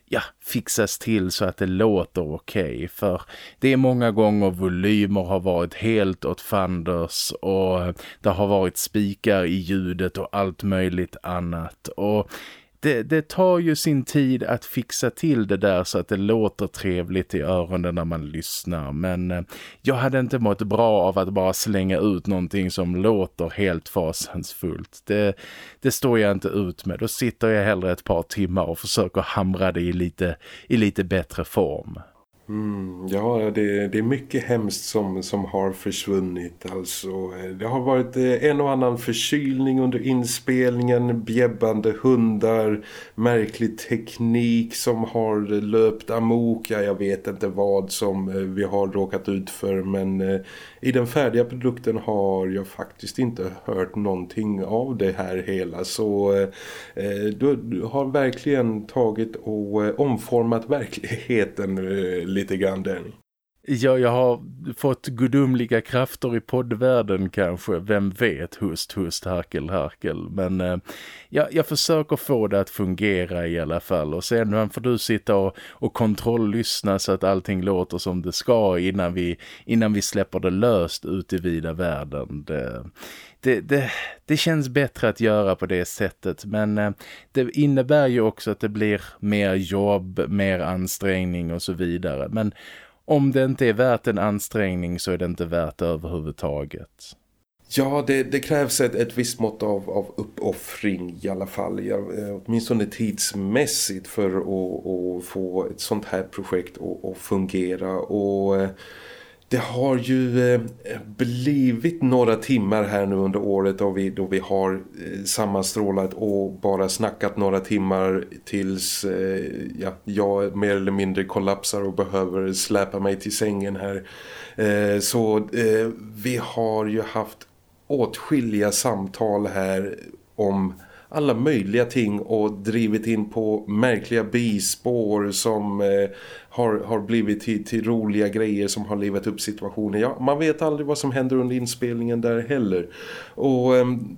ja, fixas till så att det låter okej. Okay. För det är många gånger volymer har varit helt åt fanders och det har varit spikar i ljudet och allt möjligt annat. Och det, det, tar ju sin tid att fixa till det där så att det låter trevligt i öronen när man lyssnar. Men eh, jag hade inte mått bra av att bara slänga ut någonting som låter helt fasansfullt. Det, det står jag inte ut med. Då sitter jag hellre ett par timmar och försöker hamra det i lite, i lite bättre form. Mm, ja, det, det är mycket hemskt som, som har försvunnit. Alltså, eh, det har varit eh, en och annan förkylning under inspelningen, bjäbbande hundar, märklig teknik som har löpt amok. Ja, jag vet inte vad som eh, vi har råkat ut för, men eh, i den färdiga produkten har jag faktiskt inte hört någonting av det här hela. Så eh, eh du, har verkligen tagit och eh, omformat verkligheten eh, lite grann Danny. Ja, jag har fått gudomliga krafter i poddvärlden kanske. Vem vet, hust, hust, harkel, harkel. Men eh, jag, jag försöker få det att fungera i alla fall. Och sen får du sitta och, och kontrolllyssna så att allting låter som det ska innan vi, innan vi släpper det löst ut i vida världen. Det, det, det, det känns bättre att göra på det sättet. Men eh, det innebär ju också att det blir mer jobb, mer ansträngning och så vidare. Men om det inte är värt en ansträngning så är det inte värt det överhuvudtaget. Ja, det, det krävs ett, ett visst mått av, av uppoffring i alla fall. Ja, eh, åtminstone tidsmässigt för att, att få ett sånt här projekt att, att fungera. Och eh, det har ju eh, blivit några timmar här nu under året då vi, då vi har eh, sammanstrålat och bara snackat några timmar tills eh, ja, jag mer eller mindre kollapsar och behöver släpa mig till sängen här. Så vi har ju haft åtskilliga samtal här om alla möjliga ting och drivit in på märkliga bispår som eh, har, har blivit till, till roliga grejer som har levat upp situationen. Ja, man vet aldrig vad som händer under inspelningen där heller. Och... Ehm,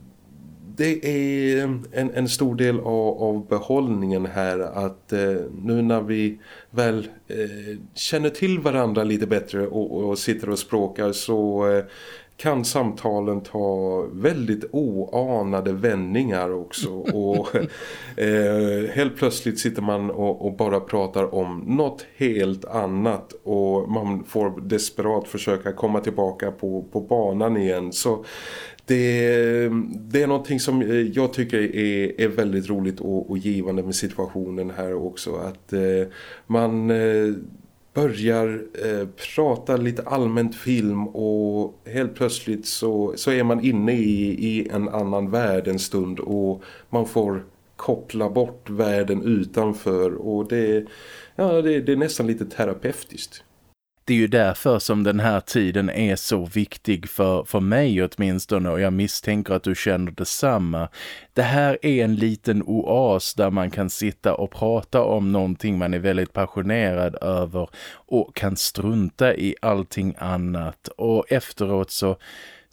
det är en, en stor del av, av behållningen här att eh, nu när vi väl eh, känner till varandra lite bättre och, och sitter och språkar så eh, kan samtalen ta väldigt oanade vändningar också. Och eh, helt plötsligt sitter man och, och, bara pratar om något helt annat. Och man får desperat försöka komma tillbaka på, på banan igen. Så det, det är någonting som jag tycker är, är väldigt roligt och, och givande med situationen här också. Att eh, man eh, börjar eh, prata lite allmänt film och helt plötsligt så, så är man inne i, i en annan värld en stund och man får koppla bort världen utanför och det, ja, det, det är nästan lite terapeutiskt. Det är ju därför som den här tiden är så viktig för, för mig åtminstone och jag misstänker att du känner detsamma. Det här är en liten oas där man kan sitta och prata om någonting man är väldigt passionerad över och kan strunta i allting annat och efteråt så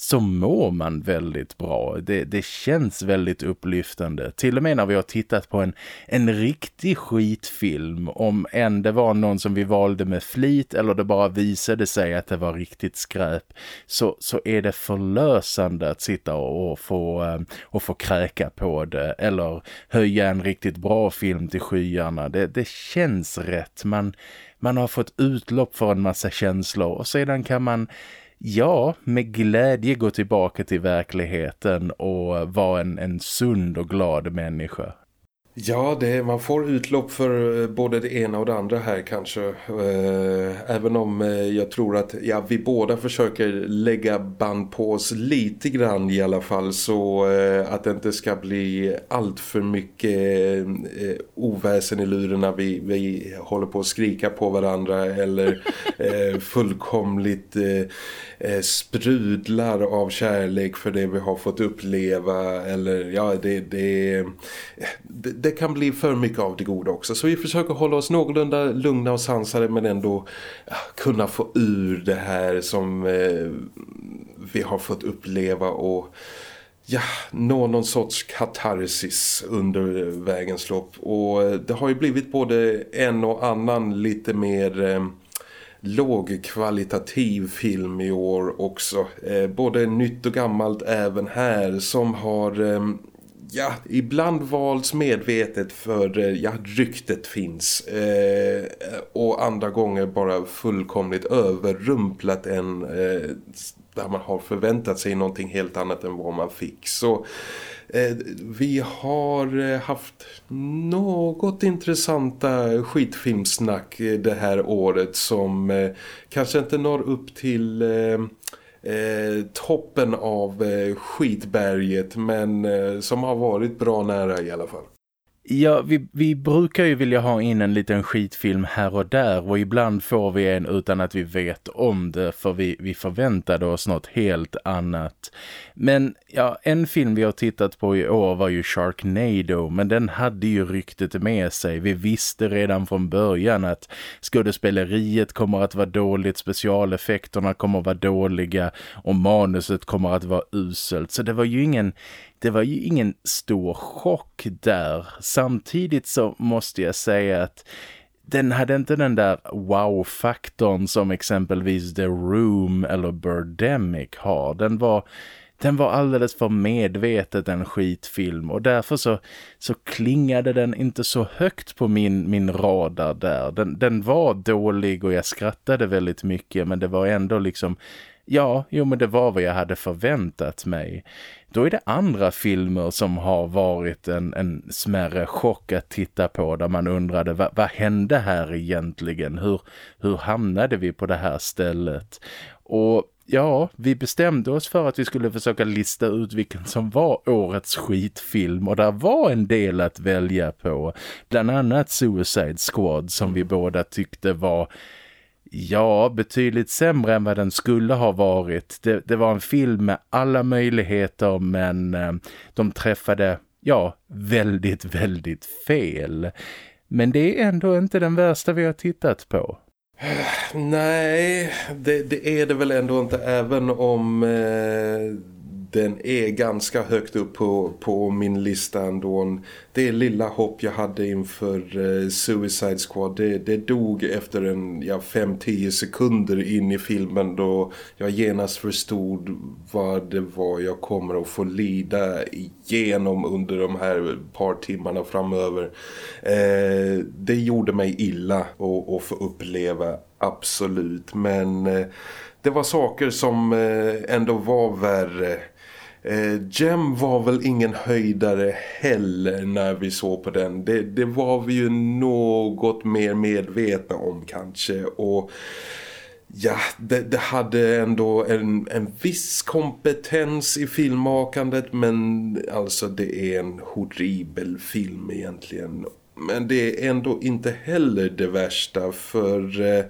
så mår man väldigt bra. Det, det känns väldigt upplyftande. Till och med när vi har tittat på en, en riktig skitfilm om än det var någon som vi valde med flit eller det bara visade sig att det var riktigt skräp så, så är det förlösande att sitta och, och, få, eh, och få kräka på det eller höja en riktigt bra film till skyarna. Det, det känns rätt. Man, man har fått utlopp för en massa känslor och sedan kan man ja, med glädje gå tillbaka till verkligheten och vara en, en sund och glad människa. Ja, det, man får utlopp för eh, både det ena och det andra här kanske. Eh, även om eh, jag tror att ja, vi båda försöker lägga band på oss lite grann i alla fall. Så att det inte ska bli allt för mycket oväsen i lurarna. Vi, vi håller på att skrika på varandra eller fullkomligt Eh, sprudlar av kärlek för det vi har fått uppleva. Eller ja, det... det, det det kan bli för mycket av det goda också. Så vi försöker hålla oss någorlunda lugna och sansade men ändå kunna få ur det här som eh, vi har fått uppleva och ja, nå någon sorts katarsis under vägens lopp. Och eh, det har ju blivit både en och annan lite mer... Lågkvalitativ film i år också. Eh, både nytt och gammalt även här som har eh, ja, ibland valts medvetet för eh, ja, ryktet finns eh, och andra gånger bara fullkomligt överrumplat en eh, där man har förväntat sig någonting helt annat än vad man fick. Så Eh, vi har eh, haft något intressanta skitfilmsnack eh, det här året som kanske inte når upp till eh, toppen av eh, skitberget men eh, som har varit bra nära i alla fall. Ja, vi, vi brukar ju vilja ha in en liten skitfilm här och där och ibland får vi en utan att vi vet om det för vi, vi förväntade oss något helt annat. Men ja, en film vi har tittat på i år var ju Sharknado men den hade ju ryktet med sig. Vi visste redan från början att skådespeleriet kommer att vara dåligt, specialeffekterna kommer att vara dåliga och manuset kommer att vara uselt. Så det var ju ingen det var ju ingen stor chock där. Samtidigt så måste jag säga att den hade inte den där wow-faktorn som exempelvis The Room eller Birdemic har. Den var, den var alldeles för medvetet en skitfilm och därför så, så klingade den inte så högt på min, min radar där. Den, den var dålig och jag skrattade väldigt mycket men det var ändå liksom Ja, jo men det var vad jag hade förväntat mig. Då är det andra filmer som har varit en, en smärre chock att titta på där man undrade vad, vad hände här egentligen? Hur, hur hamnade vi på det här stället? Och ja, vi bestämde oss för att vi skulle försöka lista ut vilken som var årets skitfilm och där var en del att välja på. Bland annat Suicide Squad som vi båda tyckte var Ja, betydligt sämre än vad den skulle ha varit. Det, det var en film med alla möjligheter men eh, de träffade, ja, väldigt, väldigt fel. Men det är ändå inte den värsta vi har tittat på. Nej, det, det är det väl ändå inte även om eh, den är ganska högt upp på, på min lista ändå. Det lilla hopp jag hade inför eh, Suicide Squad, det, det dog efter en ja, 5-10 sekunder in i filmen då jag genast förstod vad det var jag kommer att få lida igenom under de här par timmarna framöver. Eh, det gjorde mig illa att få uppleva, absolut. Men Eh, det var saker som eh, ändå var värre Eh, Gem var väl ingen höjdare heller när vi såg på den. Det, det var vi ju något mer medvetna om kanske och ja, det, det, hade ändå en, en viss kompetens i filmmakandet men alltså det är en horribel film egentligen. Men det är ändå inte heller det värsta för... Eh,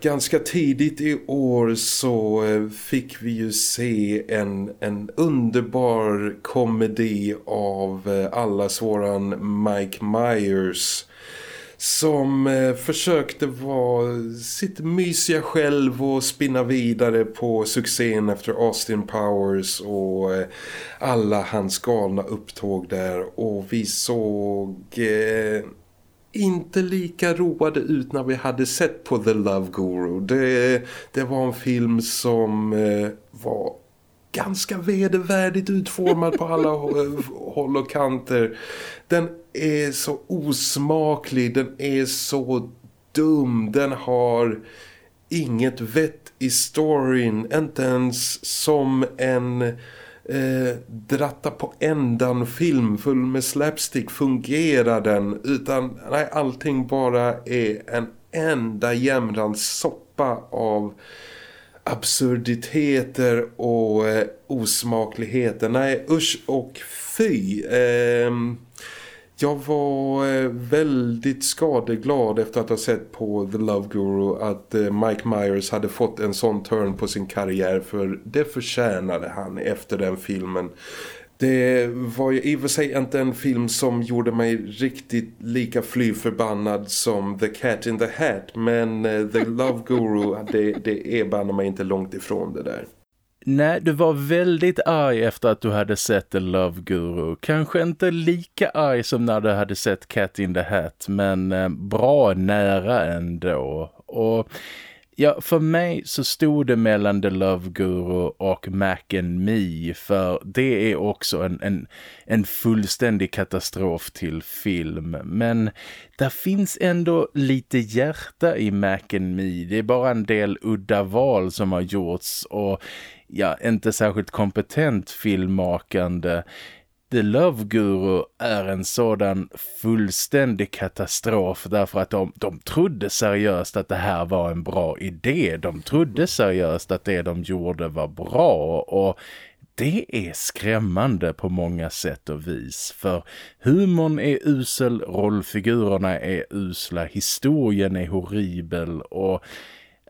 ganska tidigt i år så eh, fick vi ju se en, en underbar komedi av eh, allas våran Mike Myers som eh, försökte vara sitt mysiga själv och spinna vidare på succén efter Austin Powers och alla hans galna upptåg där. Och vi såg inte lika roade ut när vi hade sett på The Love Guru. Det, det var en film som eh, var ganska vedervärdigt utformad på alla eh, håll och kanter. Den är så osmaklig, den är så dum, den har inget vett i storyn, inte ens som en eh, dratta på ändan film full med slapstick fungerar den utan nej, allting bara är en enda jämrans soppa av absurditeter och eh, osmakligheter. Nej, usch och fy. Eh, jag var eh, väldigt skadeglad efter att ha sett på The Love Guru att eh, Mike Myers hade fått en sån turn på sin karriär för det förtjänade han efter den filmen. Det var ju i och för sig inte en film som gjorde mig riktigt lika flyförbannad som The Cat in the Hat men eh, The Love Guru det, det är banne mig inte långt ifrån det där. Nej, du var väldigt arg efter att du hade sett The Love Guru. Kanske inte lika arg som när du hade sett Cat in the Hat, men eh, bra nära ändå. Och ja, för mig så stod det mellan The Love Guru och Mac and Me, för det är också en, en, en fullständig katastrof till film. Men där finns ändå lite hjärta i Mac and Me. Det är bara en del udda val som har gjorts och ja, inte särskilt kompetent filmmakande. The Love Guru är en sådan fullständig katastrof därför att de, de trodde seriöst att det här var en bra idé. De trodde seriöst att det de gjorde var bra och det är skrämmande på många sätt och vis för humorn är usel, rollfigurerna är usla, historien är horribel och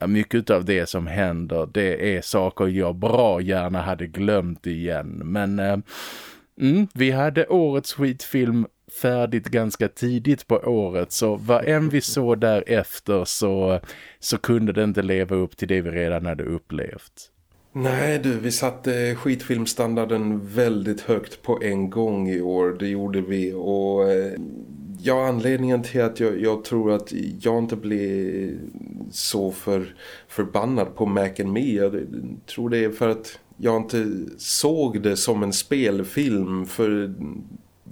mycket av det som händer det är saker jag bra gärna hade glömt igen. Men eh, mm, vi hade årets skitfilm färdigt ganska tidigt på året så vad än vi såg därefter så, så kunde det inte leva upp till det vi redan hade upplevt. Nej du, vi satte skitfilmstandarden väldigt högt på en gång i år, det gjorde vi och eh, Ja, anledningen till att jag, jag, tror att jag inte blev så för, förbannad på Mac and Me, jag tror det är för att jag inte såg det som en spelfilm för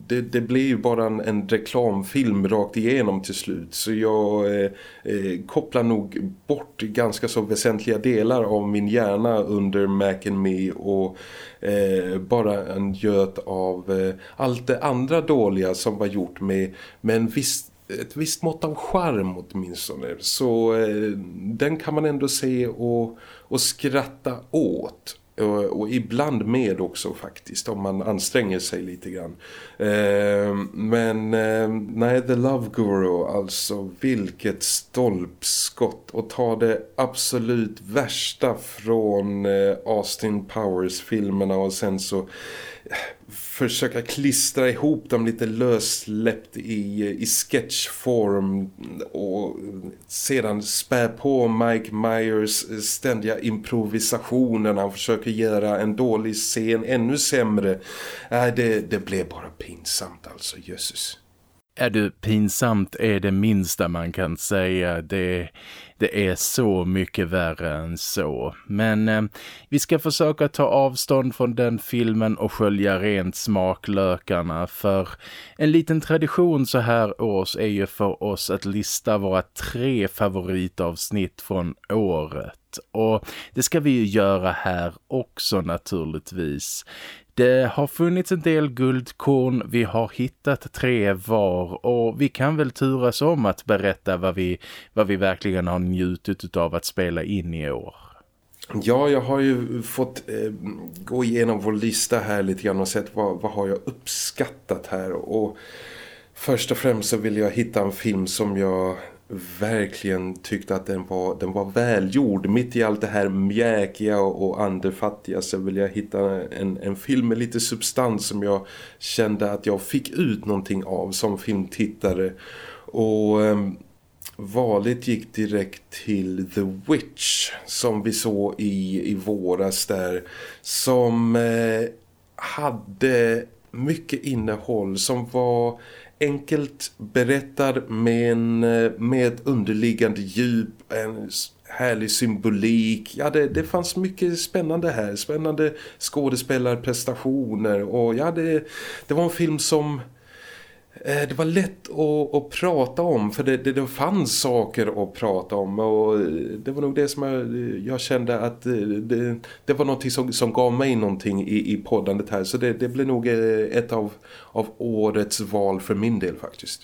det, det blev ju bara en, en, reklamfilm rakt igenom till slut så jag eh, eh, kopplar nog bort ganska så väsentliga delar av min hjärna under Mac and Me och eh, bara en göt av eh, allt det andra dåliga som var gjort med, med en viss ett visst mått av charm åtminstone. Så eh, den kan man ändå se och, och skratta åt. Och, och, ibland med också faktiskt om man anstränger sig lite grann. Eh, men eh, nej, The Love Guru alltså vilket stolpskott och ta det absolut värsta från eh, Austin Powers filmerna och sen så eh, försöka klistra ihop dem lite lössläppt i, i sketchform och sedan spä på Mike Myers ständiga improvisationer när han försöker göra en dålig scen ännu sämre. Äh, det, det blev bara pinsamt alltså, jösses. Är du pinsamt är det minsta man kan säga. Det, det är så mycket värre än så. Men eh, vi ska försöka ta avstånd från den filmen och skölja rent smaklökarna. För en liten tradition så här års är ju för oss att lista våra tre favoritavsnitt från året. Och det ska vi ju göra här också naturligtvis. Det har funnits en del guldkorn, vi har hittat tre var och vi kan väl turas om att berätta vad vi, vad vi verkligen har njutit av att spela in i år. Ja, jag har ju fått eh, gå igenom vår lista här lite grann och sett vad, vad har jag uppskattat här och först och främst så vill jag hitta en film som jag verkligen tyckte att den var, den var välgjord. Mitt i allt det här mjäkiga och andefattiga så vill jag hitta en, en film med lite substans som jag kände att jag fick ut någonting av som filmtittare. Och eh, valet gick direkt till The Witch som vi såg i, i våras där. Som eh, hade mycket innehåll som var enkelt berättad men eh, med underliggande djup, en härlig symbolik. Ja, det, det fanns mycket spännande här. Spännande skådespelarprestationer och ja, det, det var en film som Eh, det var lätt att, att prata om för det, det, det, fanns saker att prata om och det var nog det som jag, jag kände att eh, det, det var någonting som, som gav mig någonting i, i poddandet här så det, det blev nog eh, ett av, av årets val för min del faktiskt.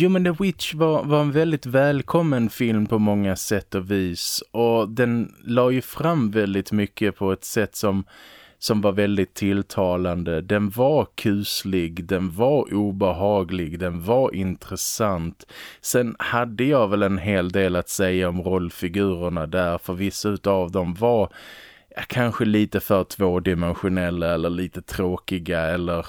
Human The Witch var, var en väldigt välkommen film på många sätt och vis och den la ju fram väldigt mycket på ett sätt som som var väldigt tilltalande. Den var kuslig, den var obehaglig, den var intressant. Sen hade jag väl en hel del att säga om rollfigurerna där för vissa av dem var kanske lite för tvådimensionella eller lite tråkiga eller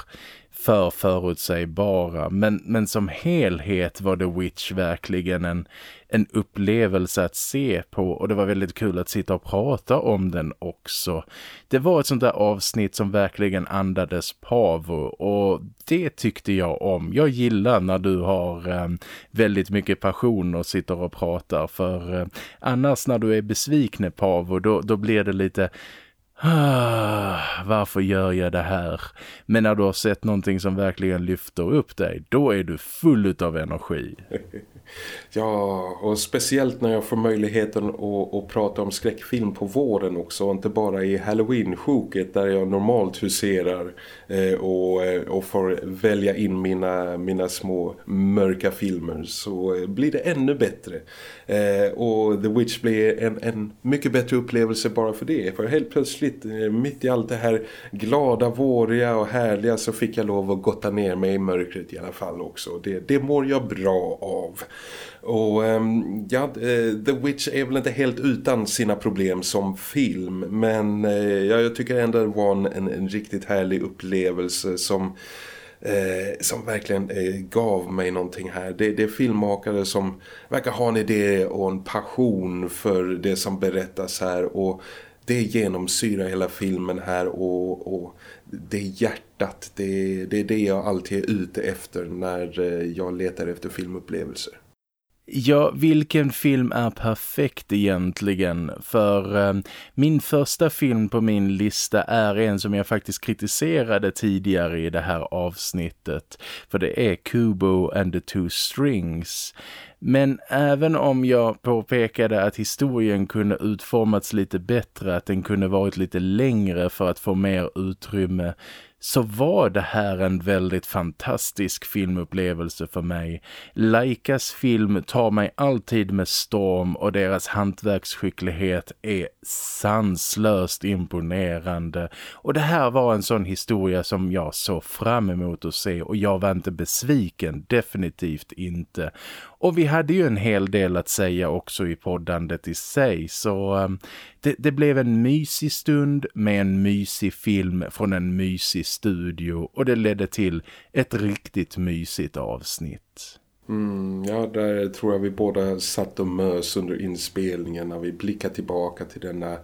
för förutsägbara. Men, men som helhet var The Witch verkligen en, en upplevelse att se på och det var väldigt kul att sitta och prata om den också. Det var ett sånt där avsnitt som verkligen andades Pavo och det tyckte jag om. Jag gillar när du har eh, väldigt mycket passion och sitter och pratar för eh, annars när du är besviken Pavo då, då blir det lite varför gör jag det här? Men när du har sett någonting som verkligen lyfter upp dig, då är du full av energi. Ja, och speciellt när jag får möjligheten att, att prata om skräckfilm på våren också. Och Inte bara i Halloween-sjoket där jag normalt huserar eh, och, eh, och får välja in mina, mina små mörka filmer. Så eh, blir det ännu bättre. Eh, och The Witch blir en, en mycket bättre upplevelse bara för det. För helt plötsligt, eh, mitt i allt det här glada, våriga och härliga så fick jag lov att gotta ner mig i mörkret i alla fall också. Det, det mår jag bra av. Och ehm, ja, eh, The Witch är väl inte helt utan sina problem som film. Men eh, ja, jag tycker ändå det var en, en riktigt härlig upplevelse som... Eh, som verkligen eh, gav mig någonting här. Det, det är filmmakare som verkar ha en idé och en passion för det som berättas här och det genomsyrar hela filmen här och, och det är hjärtat. Det, det är det jag alltid är ute efter när eh, jag letar efter filmupplevelser. Ja, vilken film är perfekt egentligen? För eh, min första film på min lista är en som jag faktiskt kritiserade tidigare i det här avsnittet. För det är Kubo and the Two Strings. Men även om jag påpekade att historien kunde utformats lite bättre, att den kunde varit lite längre för att få mer utrymme så var det här en väldigt fantastisk filmupplevelse för mig. Laikas film tar mig alltid med storm och deras hantverksskicklighet är sanslöst imponerande. Och det här var en sån historia som jag såg fram emot att se och jag var inte besviken, definitivt inte. Och vi hade ju en hel del att säga också i poddandet i sig så um, det, det, blev en mysig stund med en mysig film från en mysig studio och det ledde till ett riktigt mysigt avsnitt. Mm, ja, där tror jag vi båda satt och mös under inspelningen när vi blickar tillbaka till denna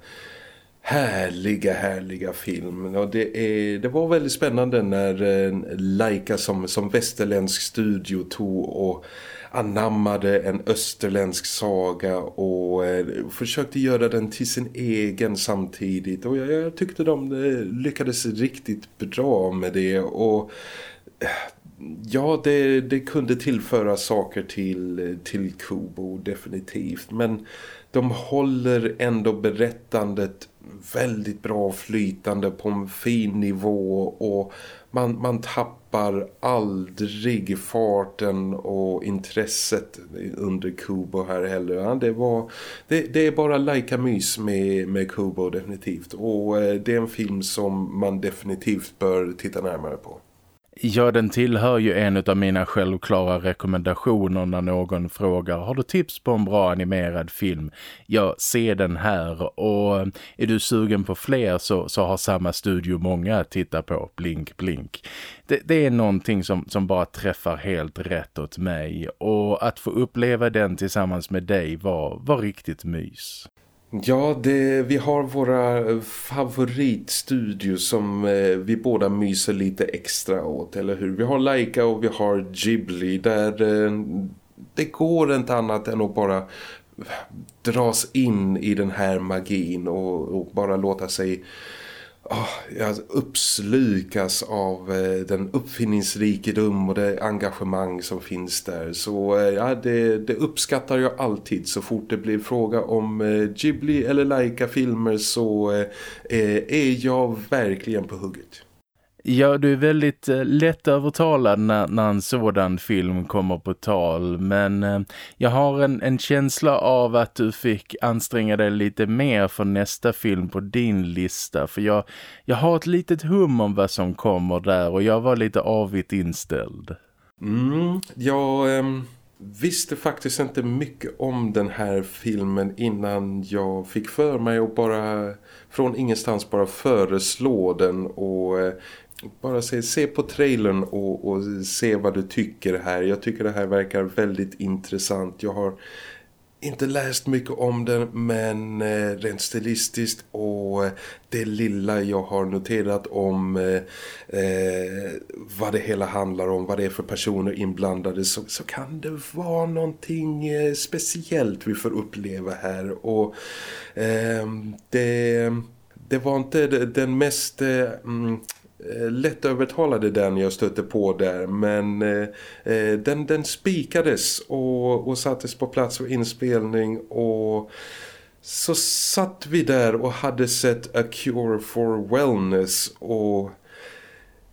härliga, härliga film. Och det, är, det var väldigt spännande när eh, Laika som, som västerländsk studio tog och anammade en österländsk saga och eh, försökte göra den till sin egen samtidigt. Och jag, jag tyckte de eh, lyckades riktigt bra med det och eh, ja, det, det kunde tillföra saker till, till Kubo definitivt. Men de håller ändå berättandet väldigt bra flytande på en fin nivå och man, man tappar aldrig farten och intresset under Kubo här heller. Det, var, det, det är bara lika mys med, med Kubo definitivt och eh, det är en film som man definitivt bör titta närmare på. Ja, den tillhör ju en av mina självklara rekommendationer när någon frågar Har du tips på en bra animerad film? Ja, se den här och är du sugen på fler så, så har samma studio många att titta på, blink blink. Det, det är någonting som, som bara träffar helt rätt åt mig och att få uppleva den tillsammans med dig var, var riktigt mys. Ja, det, vi har våra favoritstudios som eh, vi båda myser lite extra åt, eller hur? Vi har Laika och vi har Ghibli där eh, det går inte annat än att bara dras in i den här magin och, och bara låta sig oh, jag uppslukas av eh, den uppfinningsrikedom och det engagemang som finns där. Så eh, ja, det, det, uppskattar jag alltid så fort det blir fråga om eh, Ghibli eller Laika-filmer så eh, eh är jag verkligen på hugget. Ja, du är väldigt eh, lätt övertalad när, när en sådan film kommer på tal. Men eh, jag har en, en känsla av att du fick anstränga dig lite mer för nästa film på din lista. För jag, jag har ett litet hum om vad som kommer där och jag var lite avigt inställd. Mm, jag... Eh visste faktiskt inte mycket om den här filmen innan jag fick för mig att bara från ingenstans bara föreslå den och eh, bara se, se på trailern och, och se vad du tycker här. Jag tycker det här verkar väldigt intressant. Jag har inte läst mycket om den men eh, rent stilistiskt och eh, det lilla jag har noterat om eh, eh, vad det hela handlar om, vad det är för personer inblandade så, så kan det vara någonting eh, speciellt vi får uppleva här och eh, det, det var inte den mest Eh, mm, Eh, lättövertalade den jag stötte på där men eh, eh, den, den spikades och, och sattes på plats för inspelning och så satt vi där och hade sett A Cure for Wellness och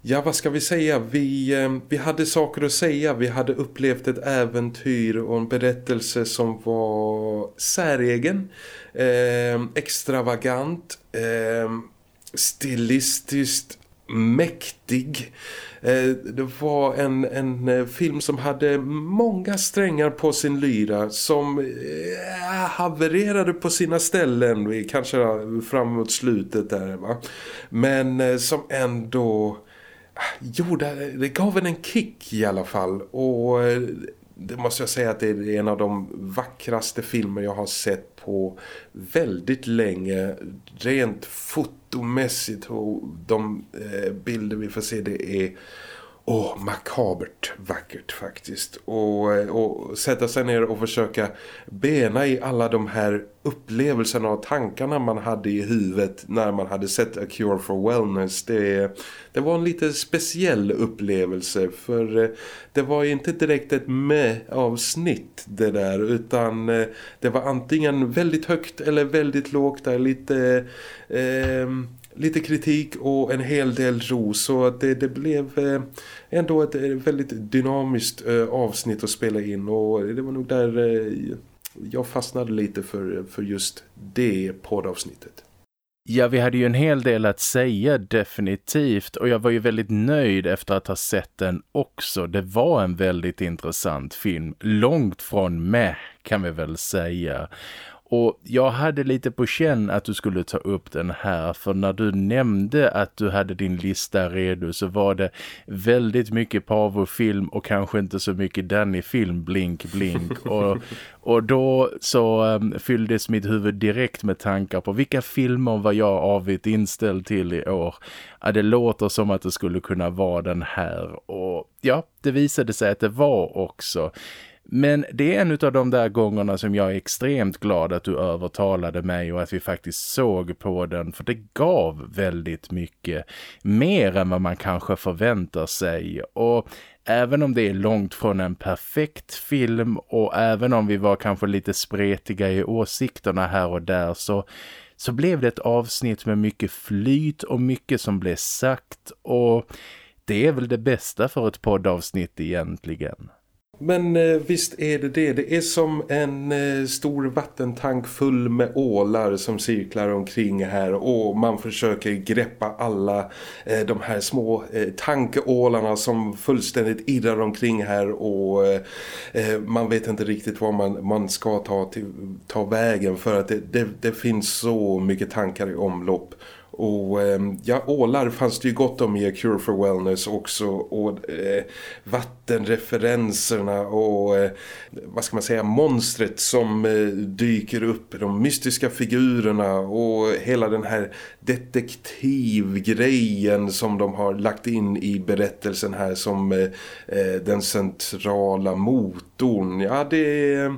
ja vad ska vi säga? Vi, eh, vi hade saker att säga. Vi hade upplevt ett äventyr och en berättelse som var säregen eh, extravagant eh, stilistiskt mäktig. Eh, det var en, en eh, film som hade många strängar på sin lyra som eh, havererade på sina ställen, kanske framåt slutet där va. Men som ändå gjorde, det gav en en kick i alla fall och det måste jag säga att det är en av de vackraste filmer jag har sett på väldigt länge. Rent fotomässigt och de eh, bilder vi får se det är Åh, oh, makabert vackert faktiskt. Och, eh, och sätta sig ner och försöka bena i alla de här upplevelserna och tankarna man hade i huvudet när man hade sett A Cure for Wellness. Det, det var en lite speciell upplevelse för eh, det var inte direkt ett med-avsnitt det där utan eh, det var antingen väldigt högt eller väldigt lågt där lite... Eh, lite kritik och en hel del ro så det, det blev eh, ändå ett eh, väldigt dynamiskt eh, avsnitt att spela in och det var nog där jag fastnade lite för, för just det poddavsnittet. Ja, vi hade ju en hel del att säga definitivt och jag var ju väldigt nöjd efter att ha sett den också. Det var en väldigt intressant film, långt från med kan vi väl säga. Och jag hade lite på känn att du skulle ta upp den här för när du nämnde att du hade din lista redo så var det väldigt mycket Pavo-film och kanske inte så mycket Danny-film, blink, blink. och, och då så um, fylldes mitt huvud direkt med tankar på vilka filmer var jag avigt inställd till i år. Ja, det låter som att det skulle kunna vara den här och ja, det visade sig att det var också. Men det är en av de där gångerna som jag är extremt glad att du övertalade mig och att vi faktiskt såg på den. För det gav väldigt mycket. Mer än vad man kanske förväntar sig. Och även om det är långt från en perfekt film och även om vi var kanske lite spretiga i åsikterna här och där så så blev det ett avsnitt med mycket flyt och mycket som blev sagt och det är väl det bästa för ett poddavsnitt egentligen. Men eh, visst är det det. Det är som en eh, stor vattentank full med ålar som cirklar omkring här och man försöker greppa alla eh, de här små tankeålarna som fullständigt irrar omkring här och man vet inte riktigt vad man, man ska ta, till, ta vägen för att det, det, det finns så mycket tankar i omlopp och ehm, ja, ålar fanns det ju gott om i A Cure for Wellness också. Och eh, vattenreferenserna och eh, vad ska man säga, monstret som eh, dyker upp. De mystiska figurerna och hela den här detektivgrejen som de har lagt in i berättelsen här som eh, eh den centrala motorn. Ja, det är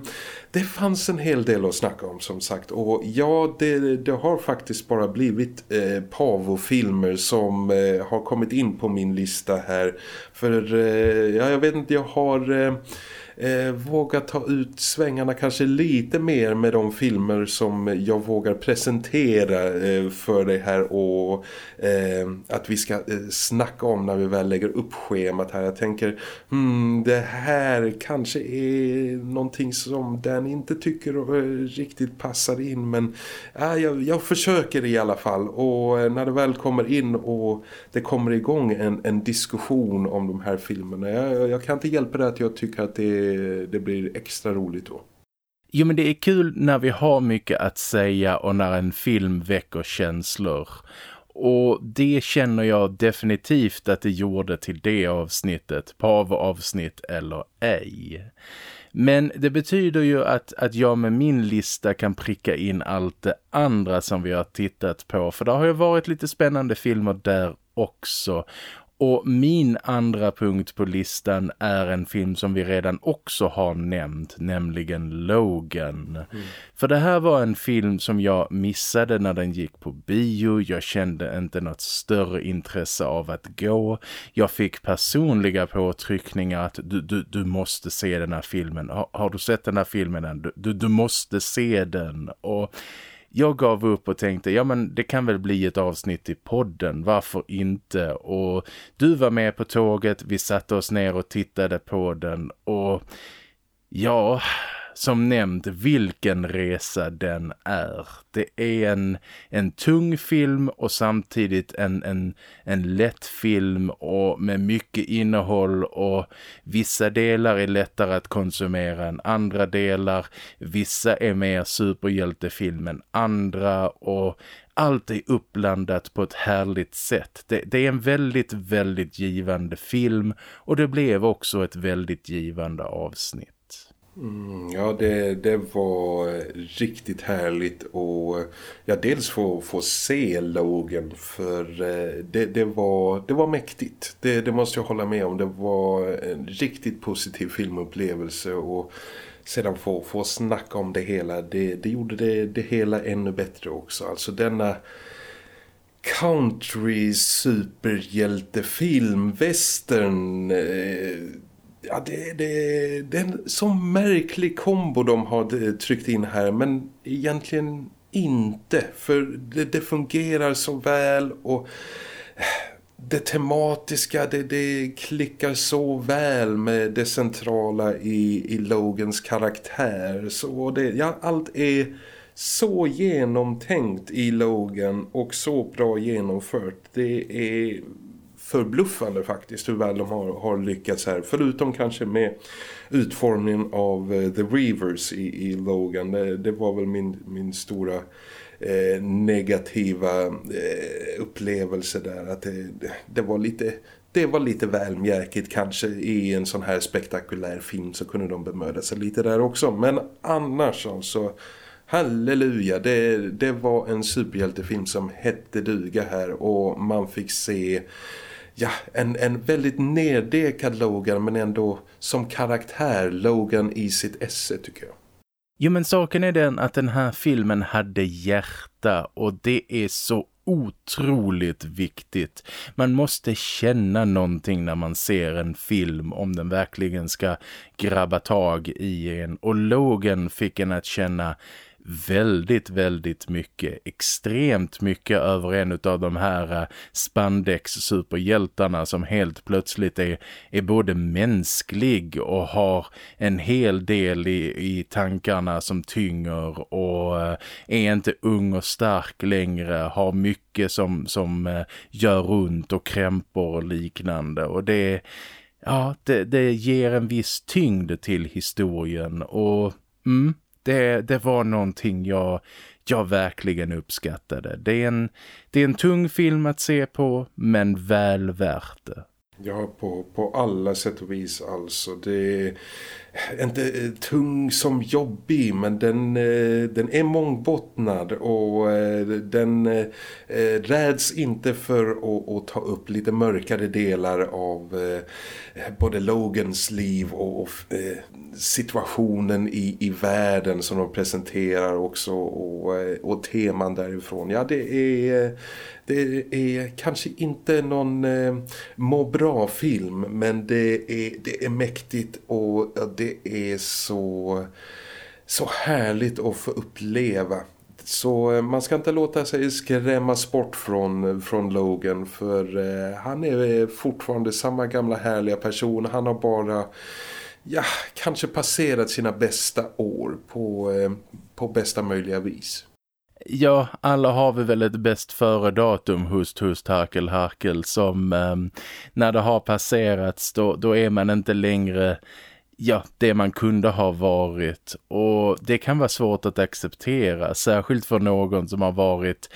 det fanns en hel del att snacka om som sagt. Och ja, det, det har faktiskt bara blivit eh, Pavo-filmer som eh, har kommit in på min lista här. För eh, ja, jag vet inte, jag har... Eh, eh, våga ta ut svängarna kanske lite mer med de filmer som jag vågar presentera eh, för dig här och eh, att vi ska eh, snacka om när vi väl lägger upp schemat här. Jag tänker, hmm, det här kanske är någonting som den inte tycker eh, riktigt passar in men eh, jag, jag försöker i alla fall och eh, när det väl kommer in och det kommer igång en, en diskussion om de här filmerna, jag, jag kan inte hjälpa det att jag tycker att det Eh, det, blir extra roligt då. Jo men det är kul när vi har mycket att säga och när en film väcker känslor. Och det känner jag definitivt att det gjorde till det avsnittet, PAV-avsnitt eller ej. Men det betyder ju att, att jag med min lista kan pricka in allt det andra som vi har tittat på. För det har ju varit lite spännande filmer där också. Och min andra punkt på listan är en film som vi redan också har nämnt, nämligen Logan. Mm. För det här var en film som jag missade när den gick på bio. Jag kände inte något större intresse av att gå. Jag fick personliga påtryckningar att du, du, du måste se den här filmen. Har, har du sett den här filmen än? Du, du, du måste se den. Och jag gav upp och tänkte, ja men det kan väl bli ett avsnitt i podden, varför inte? Och du var med på tåget, vi satte oss ner och tittade på den och ja som nämnt vilken resa den är. Det är en, en tung film och samtidigt en, en, en lätt film och med mycket innehåll och vissa delar är lättare att konsumera än andra delar. Vissa är mer superhjältefilm än andra och allt är uppblandat på ett härligt sätt. Det, det, är en väldigt, väldigt givande film och det blev också ett väldigt givande avsnitt. Mm, ja, det, det var eh, riktigt härligt och eh, ja, dels få, få se Logan för eh, det, det, var, det var mäktigt. Det, det måste jag hålla med om. Det var en riktigt positiv filmupplevelse och sedan få, få snacka om det hela, det, det gjorde det, det hela ännu bättre också. Alltså denna country superhjältefilm, western... Eh, ja, det, det, det är en så märklig kombo de har eh, tryckt in här men egentligen inte för det, det fungerar så väl och eh, det tematiska det, det klickar så väl med det centrala i, i Logans karaktär. Så det, ja, allt är så genomtänkt i Logan och så bra genomfört. Det är förbluffande faktiskt hur väl de har, har lyckats här. Förutom kanske med utformningen av uh, The Reavers i, i Logan. Det, det, var väl min, min stora eh, negativa eh, upplevelse där. Att det, det var lite det var lite väl mjärkigt kanske i en sån här spektakulär film så kunde de bemöda sig lite där också. Men annars alltså, halleluja, det, det var en superhjältefilm som hette duga här och man fick se ja, en, en väldigt neddekad Logan men ändå som karaktär Logan i sitt esse tycker jag. Jo men saken är den att den här filmen hade hjärta och det är så otroligt viktigt. Man måste känna någonting när man ser en film om den verkligen ska grabba tag i en. Och Logan fick en att känna väldigt, väldigt mycket, extremt mycket över en av de här eh, spandex-superhjältarna som helt plötsligt är, är både mänsklig och har en hel del i, i tankarna som tynger och eh, är inte ung och stark längre, har mycket som, som eh, gör runt och krämpor och liknande. Och det ja, det, det ger en viss tyngd till historien och mm, det, det var någonting jag, jag verkligen uppskattade. Det är, en, det är en tung film att se på, men väl värt det. Ja, på, på alla sätt och vis alltså. Det är inte eh, tung som jobbig men den, eh, den är mångbottnad och eh, den räds inte för att, att ta upp lite mörkare delar av både Logans liv och, situationen i, i världen som de presenterar också och, och teman därifrån. Ja, det är det är kanske inte någon eh, må bra film men det är, det är mäktigt och det det är så, så härligt att få uppleva. Så eh, man ska inte låta sig skrämmas bort från, från Logan för eh, han är eh, fortfarande samma gamla härliga person. Han har bara ja, kanske passerat sina bästa år på, eh, på bästa möjliga vis. Ja, alla har vi väl ett bäst före datum hust, hust, harkel, harkel som eh, när det har passerats då, då är man inte längre ja, det man kunde ha varit och det kan vara svårt att acceptera, särskilt för någon som har varit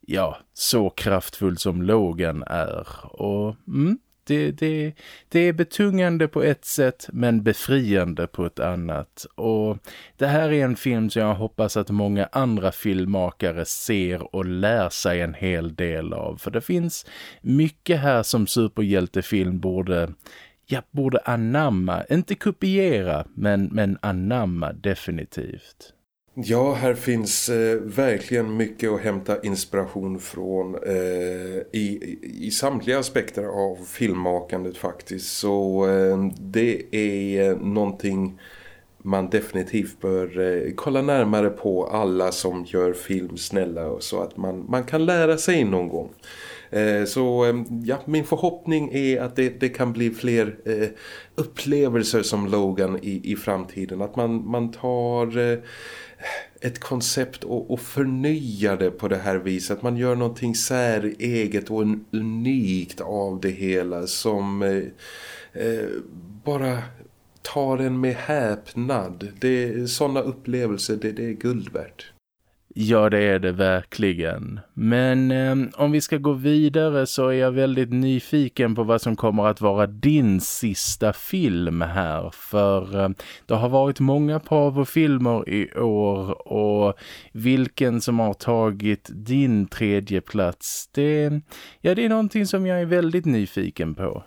ja, så kraftfull som Logan är och mm, det, det, det är betungande på ett sätt men befriande på ett annat. Och det här är en film som jag hoppas att många andra filmmakare ser och lär sig en hel del av. För det finns mycket här som superhjältefilm borde jag borde anamma, inte kopiera men, men anamma definitivt. Ja, här finns eh, verkligen mycket att hämta inspiration från eh, i, i samtliga aspekter av filmmakandet faktiskt. Så eh, det är eh, någonting man definitivt bör eh, kolla närmare på alla som gör film snälla så att man, man kan lära sig någon gång. Eh, så ja, min förhoppning är att det, det kan bli fler eh, upplevelser som Logan i, i framtiden. Att man, man tar eh, ett koncept och, och förnyar det på det här viset. Man gör någonting säreget och unikt av det hela som eh, bara tar en med häpnad. Det, sådana upplevelser, det, det är guld värt. Ja, det är det verkligen. Men eh, om vi ska gå vidare så är jag väldigt nyfiken på vad som kommer att vara din sista film här. För eh, det har varit många Pavo-filmer i år och vilken som har tagit din tredje plats, det, ja, det är någonting som jag är väldigt nyfiken på.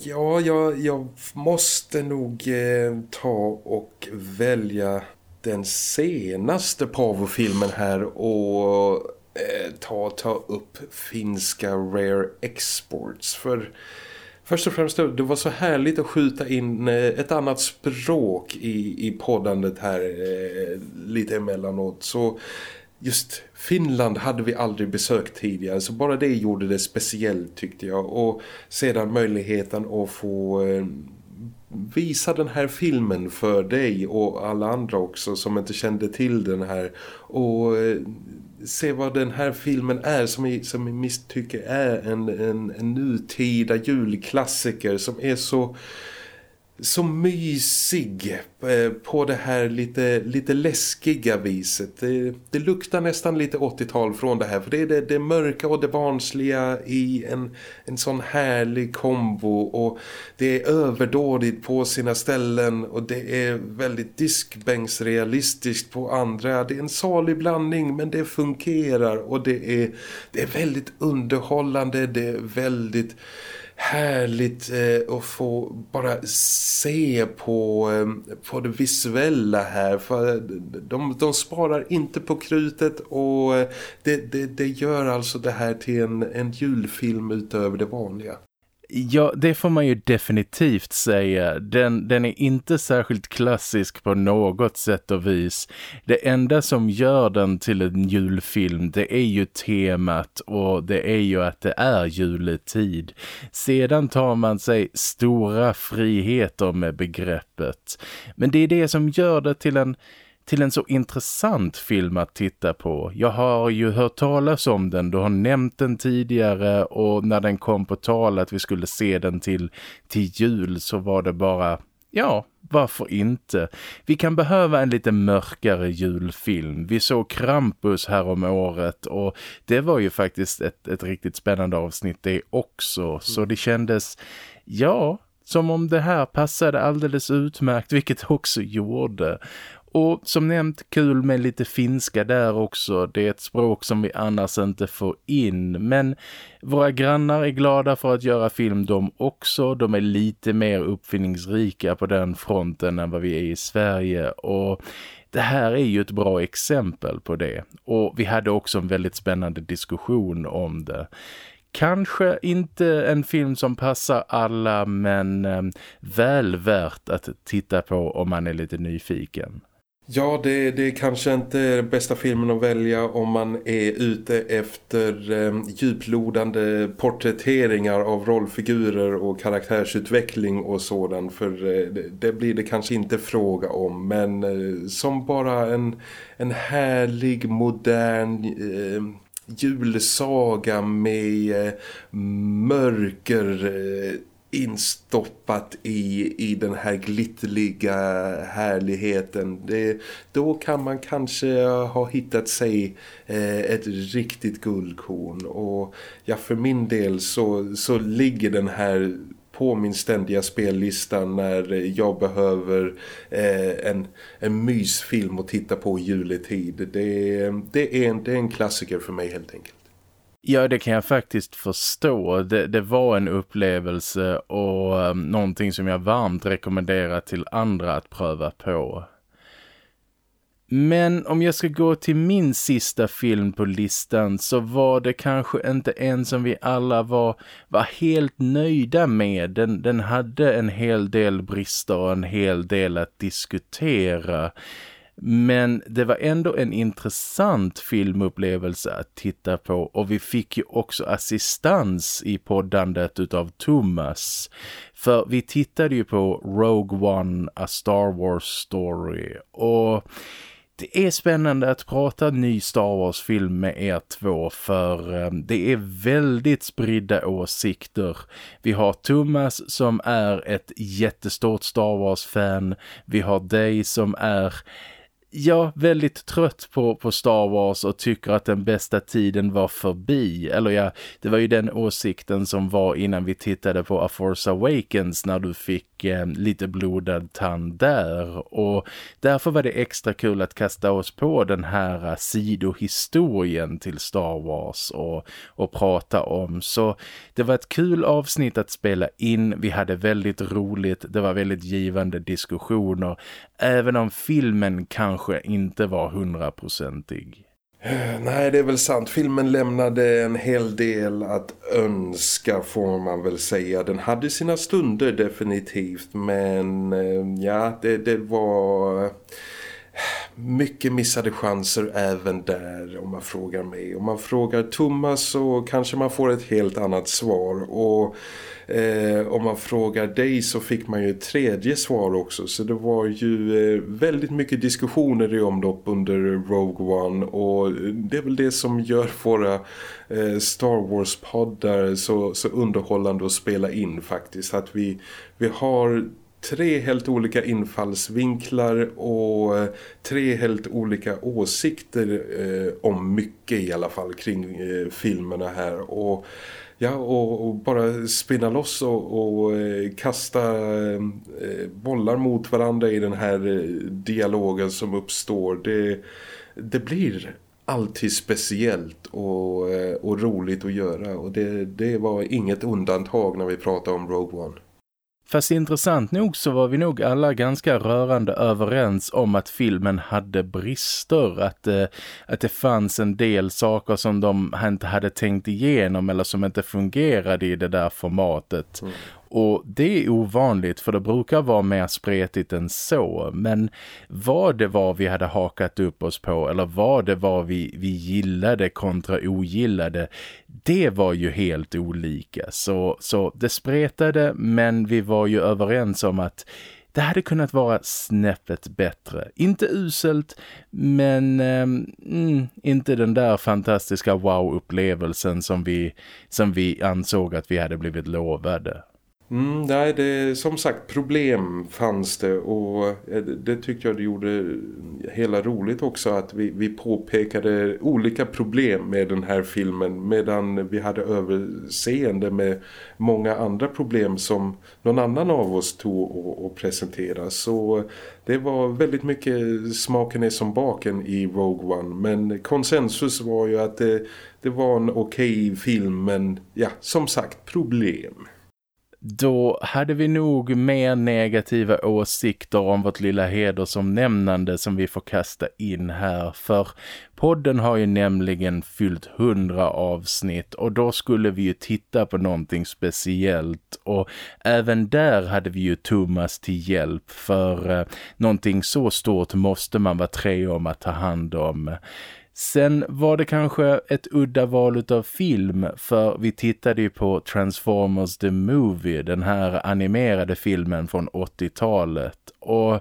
Ja, jag, jag måste nog eh, ta och välja den senaste Pavo-filmen här och eh, ta, ta upp finska Rare Exports. För först och främst det var så härligt att skjuta in eh, ett annat språk i, i poddandet här eh, lite emellanåt. Så just Finland hade vi aldrig besökt tidigare så bara det gjorde det speciellt tyckte jag. Och sedan möjligheten att få eh, visa den här filmen för dig och alla andra också som inte kände till den här. Och eh, se vad den här filmen är som i, som i misstycke är en, en, en nutida julklassiker som är så så mysig eh, på det här lite, lite läskiga viset. Det, det luktar nästan lite 80-tal från det här för det är det, det mörka och det barnsliga i en, en sån härlig kombo och det är överdådigt på sina ställen och det är väldigt diskbänksrealistiskt på andra. Det är en salig blandning men det fungerar och det är, det är väldigt underhållande, det är väldigt härligt eh, att få bara se på, eh, på det visuella här för de, de sparar inte på krutet och eh, det, det, det gör alltså det här till en, en julfilm utöver det vanliga. Ja, det får man ju definitivt säga. Den, den är inte särskilt klassisk på något sätt och vis. Det enda som gör den till en julfilm det är ju temat och det är ju att det är juletid. Sedan tar man sig stora friheter med begreppet. Men det är det som gör det till en till en så intressant film att titta på. Jag har ju hört talas om den, du har nämnt den tidigare och när den kom på tal att vi skulle se den till, till jul så var det bara, ja, varför inte? Vi kan behöva en lite mörkare julfilm. Vi såg Krampus här om året och det var ju faktiskt ett, ett riktigt spännande avsnitt det också. Så det kändes, ja, som om det här passade alldeles utmärkt, vilket också gjorde. Och som nämnt, kul med lite finska där också. Det är ett språk som vi annars inte får in. Men våra grannar är glada för att göra film de också. De är lite mer uppfinningsrika på den fronten än vad vi är i Sverige. Och det här är ju ett bra exempel på det. Och vi hade också en väldigt spännande diskussion om det. Kanske inte en film som passar alla men eh, väl värt att titta på om man är lite nyfiken. Ja, det, det är kanske inte den bästa filmen att välja om man är ute efter eh, djuplodande porträtteringar av rollfigurer och karaktärsutveckling och sådant. För eh, det, det, blir det kanske inte fråga om. Men eh, som bara en, en härlig, modern... Eh, julsaga med eh, mörker eh, instoppat i, i den här glitterliga härligheten. Det, då kan man kanske ha hittat sig eh, ett riktigt guldkorn. Och ja, för min del så, så ligger den här på min ständiga spellista när jag behöver eh, en, en mysfilm att titta på i juletid. Det, det, är en, det är en klassiker för mig helt enkelt. Ja, det kan jag faktiskt förstå. Det, det var en upplevelse och um, någonting som jag varmt rekommenderar till andra att pröva på. Men om jag ska gå till min sista film på listan så var det kanske inte en som vi alla var, var helt nöjda med. Den, den hade en hel del brister och en hel del att diskutera. Men det var ändå en intressant filmupplevelse att titta på och vi fick ju också assistans i poddandet utav Thomas. För vi tittade ju på Rogue One, A Star Wars Story och det är spännande att prata ny Star Wars-film med er två för eh, det är väldigt spridda åsikter. Vi har Thomas som är ett jättestort Star Wars-fan. Vi har dig som är ja, väldigt trött på, på Star Wars och tycker att den bästa tiden var förbi. Eller ja, det var ju den åsikten som var innan vi tittade på A Force Awakens när du fick eh, lite blodad tand där. Och därför var det extra kul att kasta oss på den här uh, sidohistorien till Star Wars och, och prata om. Så det var ett kul avsnitt att spela in. Vi hade väldigt roligt. Det var väldigt givande diskussioner. Även om filmen kanske inte var hundraprocentig. Eh, nej, det är väl sant. Filmen lämnade en hel del att önska får man väl säga. Den hade sina stunder definitivt, men eh, ja, det, det var mycket missade chanser även där om man frågar mig. Om man frågar Thomas så kanske man får ett helt annat svar. Och eh, om man frågar dig så fick man ju ett tredje svar också. Så det var ju eh, väldigt mycket diskussioner i omlopp under Rogue One. Och det är väl det som gör våra eh, Star Wars-poddar så, så underhållande att spela in faktiskt. Att vi, vi har tre helt olika infallsvinklar och eh, tre helt olika åsikter eh, om mycket i alla fall kring eh, filmerna här och Ja, och, och, bara spinna loss och, och eh, kasta eh, bollar mot varandra i den här eh, dialogen som uppstår. Det, det blir alltid speciellt och, eh, och roligt att göra och det, det var inget undantag när vi pratade om Rogue One. Fast intressant nog så var vi nog alla ganska rörande överens om att filmen hade brister. Att, eh, att det fanns en del saker som de inte hade tänkt igenom eller som inte fungerade i det där formatet. Mm. Och det är ovanligt för det brukar vara mer spretigt än så. Men vad det var vi hade hakat upp oss på eller vad det var vi, vi gillade kontra ogillade, det var ju helt olika. Så, så det spretade men vi var ju överens om att det hade kunnat vara snäppet bättre. Inte uselt, men eh, mm, inte den där fantastiska wow-upplevelsen som vi, som vi ansåg att vi hade blivit lovade. Mm, nej, det, som sagt, problem fanns det och eh, det tyckte jag det gjorde hela roligt också att vi, vi påpekade olika problem med den här filmen medan vi hade överseende med många andra problem som någon annan av oss tog och, och presenterade. Så det var väldigt mycket smaken är som baken i Rogue One men konsensus var ju att det, det var en okej okay film men ja, som sagt, problem då hade vi nog mer negativa åsikter om vårt lilla heder som nämnande som vi får kasta in här. För podden har ju nämligen fyllt hundra avsnitt och då skulle vi ju titta på någonting speciellt. Och även där hade vi ju Thomas till hjälp för eh, någonting så stort måste man vara tre om att ta hand om. Sen var det kanske ett udda val av film för vi tittade ju på Transformers the Movie, den här animerade filmen från 80-talet och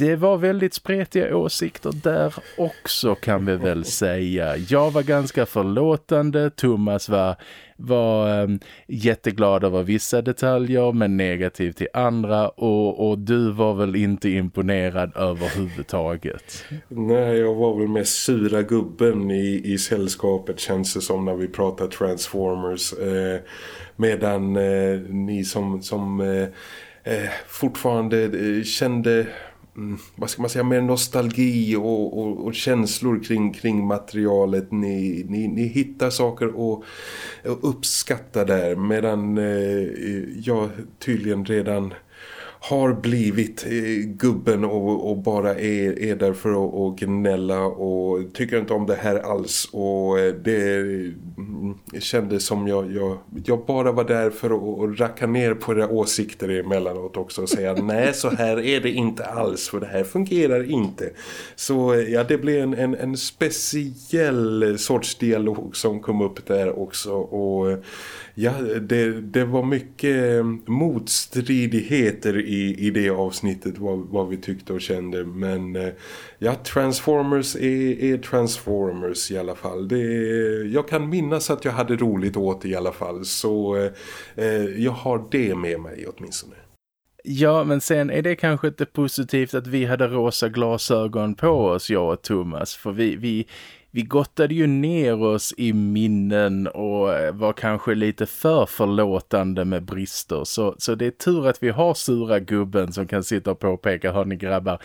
det var väldigt spretiga åsikter där också kan vi väl säga. Jag var ganska förlåtande, Thomas var, var um, jätteglad över vissa detaljer men negativ till andra och, och du var väl inte imponerad överhuvudtaget. Nej, jag var väl mest sura gubben i, i sällskapet känns det som när vi pratar Transformers. Eh, medan eh, ni som, som eh, eh fortfarande eh, kände vad ska man säga, mer nostalgi och, och, och, känslor kring, kring materialet. Ni, ni, ni hittar saker och, och uppskattar där medan eh, jag tydligen redan har blivit eh, gubben och, och, bara är, är där för att och gnälla och tycker inte om det här alls och eh, det mm, kändes som jag, jag, jag bara var där för att, att racka ner på era åsikter emellanåt också och säga nej så här är det inte alls för det här fungerar inte. Så eh, ja det blev en, en, en speciell sorts dialog som kom upp där också och ja, det, det var mycket eh, motstridigheter i, i det avsnittet vad, vad vi tyckte och kände. Men eh, ja, Transformers är, är Transformers i alla fall. Det, jag kan minnas att jag hade roligt åt i alla fall. Så eh, eh, jag har det med mig åtminstone. Ja, men sen är det kanske inte positivt att vi hade rosa glasögon på oss, jag och Thomas. För vi, vi, vi gottade ju ner oss i minnen och var kanske lite för förlåtande med brister. Så, så det är tur att vi har sura gubben som kan sitta och påpeka, hörni grabbar,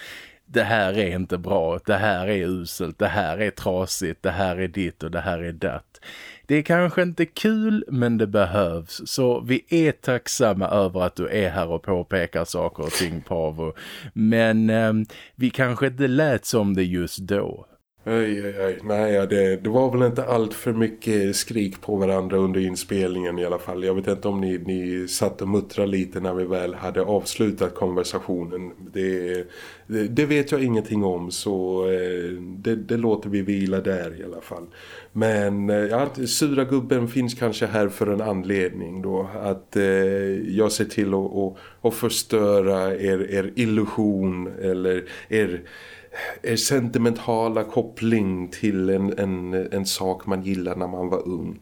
det här är inte bra, det här är uselt, det här är trasigt, det här är ditt och det här är datt. Det är kanske inte kul men det behövs. Så vi är tacksamma över att du är här och påpekar saker och ting Pavo. Men eh, vi kanske inte lät som det just då. Oj, oj, oj. Nej, det, det var väl inte allt för mycket skrik på varandra under inspelningen i alla fall. Jag vet inte om ni, ni satt och muttrade lite när vi väl hade avslutat konversationen. Det, det, det vet jag ingenting om så eh, det, det, låter vi vila där i alla fall. Men eh, ja, sura gubben finns kanske här för en anledning då. Att eh, jag ser till att, att, att förstöra er, er illusion eller er Eh, sentimentala koppling till en, en, en sak man gillar när man var ung.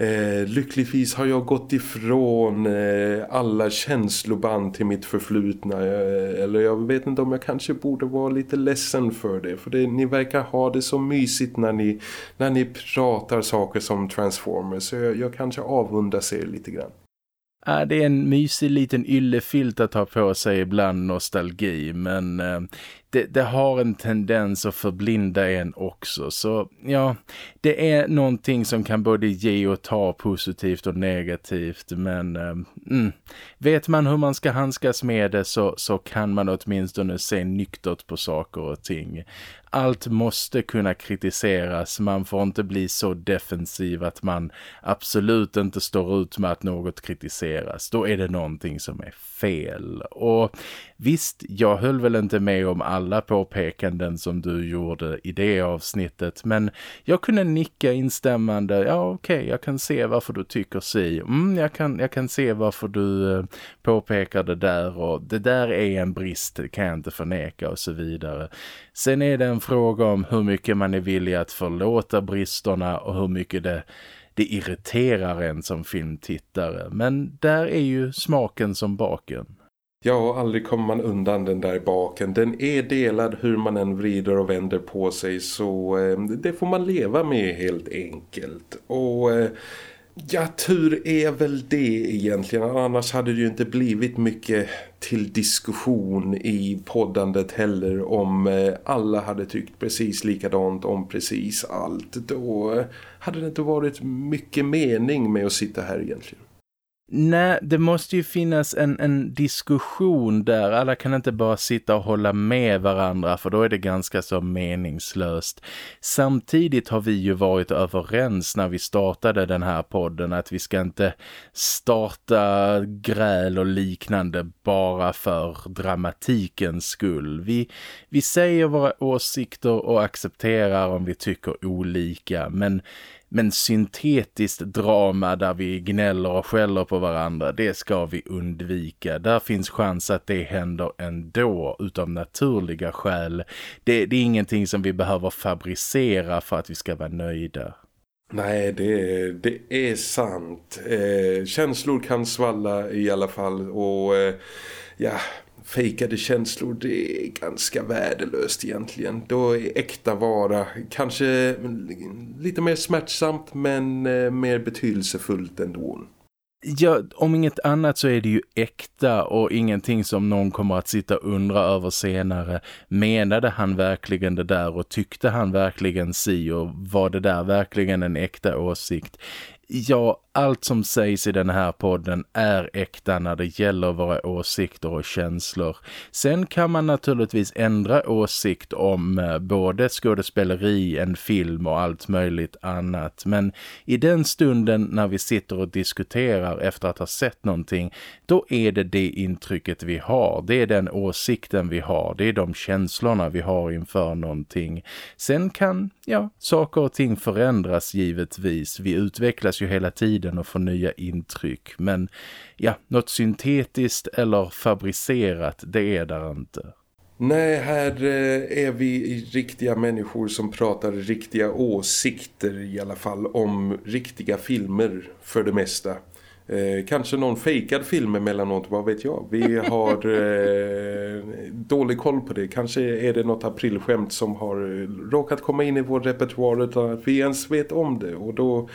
Eh, lyckligtvis har jag gått ifrån eh, alla känsloband till mitt förflutna. Eh, eller jag vet inte om jag kanske borde vara lite ledsen för det. För det, ni verkar ha det så mysigt när ni, när ni pratar saker som Transformers. Så jag, jag kanske avundas er lite grann. Ja, det är en mysig liten yllefilt att ha på sig ibland nostalgi men eh, det, det, har en tendens att förblinda en också. Så ja, det är någonting som kan både ge och ta positivt och negativt. Men eh, mm, vet man hur man ska handskas med det så, så kan man åtminstone se nyktert på saker och ting allt måste kunna kritiseras. Man får inte bli så defensiv att man absolut inte står ut med att något kritiseras. Då är det någonting som är fel. Och visst, jag höll väl inte med om alla påpekanden som du gjorde i det avsnittet. Men jag kunde nicka instämmande. Ja, okej, okay, jag kan se varför du tycker si. Mm, jag, kan, jag kan se varför du eh, påpekar det där. Och det där är en brist, det kan jag inte förneka och så vidare. Sen är det en fråga om hur mycket man är villig att förlåta bristerna och hur mycket det, det irriterar en som filmtittare. Men där är ju smaken som baken. Ja, och aldrig kommer man undan den där baken. Den är delad hur man än vrider och vänder på sig så eh, det får man leva med helt enkelt. Och eh, Ja, tur är väl det egentligen. Annars hade det ju inte blivit mycket till diskussion i poddandet heller om eh, alla hade tyckt precis likadant om precis allt. Då eh, hade det inte varit mycket mening med att sitta här egentligen. Nej, det måste ju finnas en, en diskussion där. Alla kan inte bara sitta och hålla med varandra för då är det ganska så meningslöst. Samtidigt har vi ju varit överens när vi startade den här podden att vi ska inte starta gräl och liknande bara för dramatikens skull. Vi, vi säger våra åsikter och accepterar om vi tycker olika men men syntetiskt drama där vi gnäller och skäller på varandra, det ska vi undvika. Där finns chans att det händer ändå utav naturliga skäl. Det, det är ingenting som vi behöver fabricera för att vi ska vara nöjda. Nej, det, det är sant. Eh, känslor kan svalla i alla fall och eh, ja, fejkade känslor det är ganska värdelöst egentligen. Då är äkta vara kanske lite mer smärtsamt men eh, mer betydelsefullt ändå. Ja, om inget annat så är det ju äkta och ingenting som någon kommer att sitta och undra över senare. Menade han verkligen det där och tyckte han verkligen si och var det där verkligen en äkta åsikt? Ja, allt som sägs i den här podden är äkta när det gäller våra åsikter och känslor. Sen kan man naturligtvis ändra åsikt om eh, både skådespeleri, en film och allt möjligt annat. Men i den stunden när vi sitter och diskuterar efter att ha sett någonting, då är det det intrycket vi har. Det är den åsikten vi har. Det är de känslorna vi har inför någonting. Sen kan, ja, saker och ting förändras givetvis. Vi utvecklas ju hela tiden tiden och få nya intryck. Men ja, något syntetiskt eller fabricerat, det är där inte. Nej, här eh, är vi riktiga människor som pratar riktiga åsikter i alla fall om riktiga filmer för det mesta. Eh, kanske någon fejkad film emellanåt, vad vet jag. Vi har eh, dålig koll på det. Kanske är det något aprilskämt som har råkat komma in i vår repertoar utan att vi ens vet om det. Och då,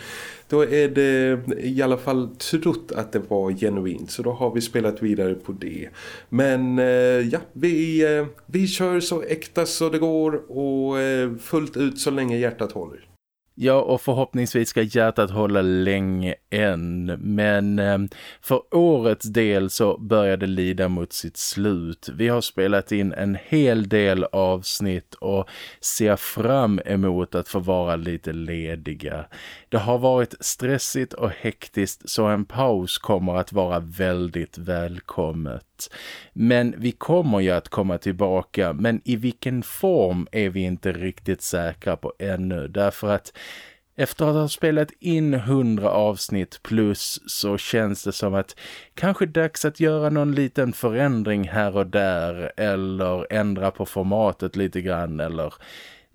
då är det i alla fall trott att det var genuint. Så då har vi spelat vidare på det. Men eh, ja, vi, eh, vi kör så äkta så det går och eh, fullt ut så länge hjärtat håller. Ja, och förhoppningsvis ska hjärtat hålla länge än. Men för årets del så börjar det lida mot sitt slut. Vi har spelat in en hel del avsnitt och ser fram emot att få vara lite lediga. Det har varit stressigt och hektiskt så en paus kommer att vara väldigt välkommet. Men vi kommer ju att komma tillbaka men i vilken form är vi inte riktigt säkra på ännu därför att efter att ha spelat in hundra avsnitt plus så känns det som att kanske dags att göra någon liten förändring här och där eller ändra på formatet lite grann eller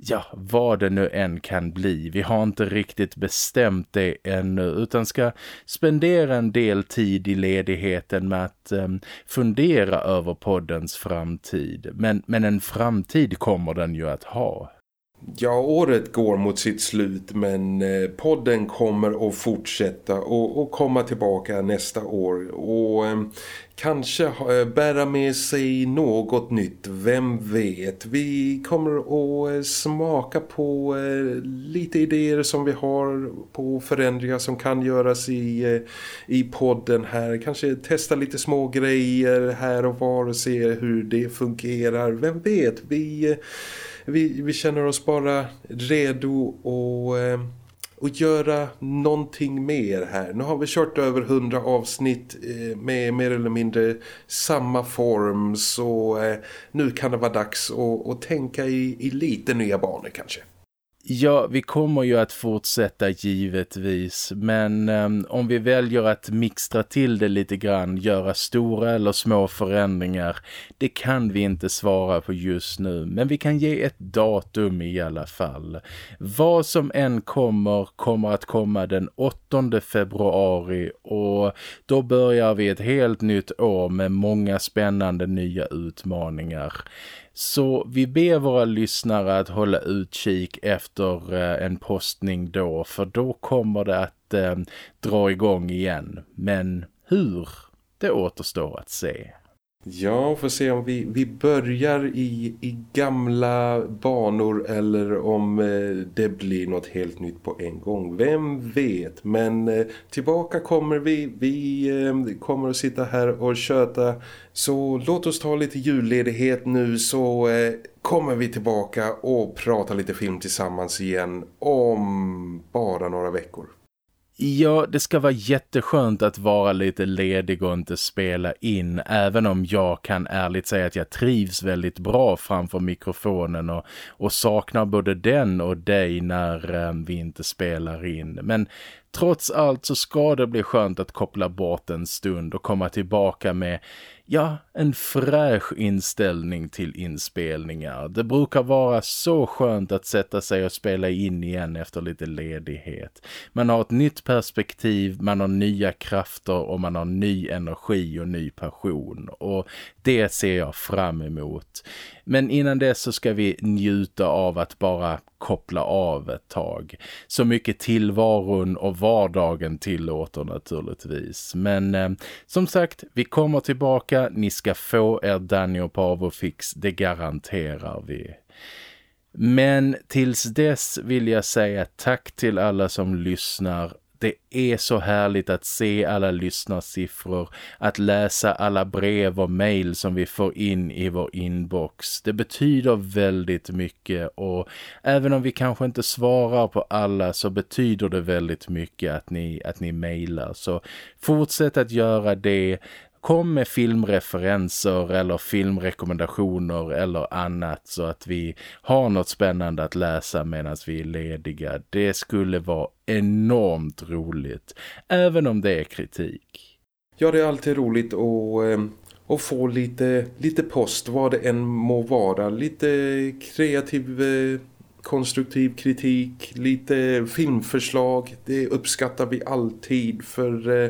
ja, vad det nu än kan bli. Vi har inte riktigt bestämt det ännu utan ska spendera en del tid i ledigheten med att eh, fundera över poddens framtid. Men, men en framtid kommer den ju att ha. Ja, året går mot sitt slut men eh, podden kommer att fortsätta och, och komma tillbaka nästa år och eh, kanske eh, bära med sig något nytt, vem vet. Vi kommer att eh, smaka på eh, lite idéer som vi har på förändringar som kan göras i, eh, i podden här. Kanske testa lite små grejer här och var och se hur det fungerar. Vem vet, vi eh, vi, vi känner oss bara redo och, eh, och göra någonting mer här. Nu har vi kört över hundra avsnitt eh, med mer eller mindre samma form så eh, nu kan det vara dags att, att tänka i, i lite nya banor kanske. Ja, vi kommer ju att fortsätta givetvis. Men um, om vi väljer att mixtra till det lite grann, göra stora eller små förändringar, det kan vi inte svara på just nu. Men vi kan ge ett datum i alla fall. Vad som än kommer, kommer att komma den 8 februari och då börjar vi ett helt nytt år med många spännande nya utmaningar. Så vi ber våra lyssnare att hålla utkik efter eh, en postning då för då kommer det att eh, dra igång igen. Men hur? Det återstår att se. Ja, får se om vi, vi börjar i, i gamla banor eller om eh, det blir något helt nytt på en gång. Vem vet, men eh, tillbaka kommer vi. Vi eh, kommer att sitta här och köta. Så låt oss ta lite julledighet nu så eh, kommer vi tillbaka och prata lite film tillsammans igen om bara några veckor. Ja, det ska vara jätteskönt att vara lite ledig och inte spela in. Även om jag kan ärligt säga att jag trivs väldigt bra framför mikrofonen och, och saknar både den och dig när eh, vi inte spelar in. Men trots allt så ska det bli skönt att koppla bort en stund och komma tillbaka med ja, en fräsch inställning till inspelningar. Det brukar vara så skönt att sätta sig och spela in igen efter lite ledighet. Man har ett nytt perspektiv, man har nya krafter och man har ny energi och ny passion. Och det ser jag fram emot. Men innan dess så ska vi njuta av att bara koppla av ett tag. Så mycket tillvaron och vardagen tillåter naturligtvis. Men eh, som sagt, vi kommer tillbaka. Ni ska få er Daniel och Pavo fix, det garanterar vi. Men tills dess vill jag säga tack till alla som lyssnar det är så härligt att se alla lyssnarsiffror, att läsa alla brev och mejl som vi får in i vår inbox. Det betyder väldigt mycket och även om vi kanske inte svarar på alla så betyder det väldigt mycket att ni, att ni mejlar. Så fortsätt att göra det. Kom med filmreferenser eller filmrekommendationer eller annat så att vi har något spännande att läsa medan vi är lediga. Det skulle vara enormt roligt, även om det är kritik. Ja, det är alltid roligt att, att ehm, få lite, lite post, vad det än må vara. Lite kreativ eh, konstruktiv kritik, lite filmförslag. Det uppskattar vi alltid för eh,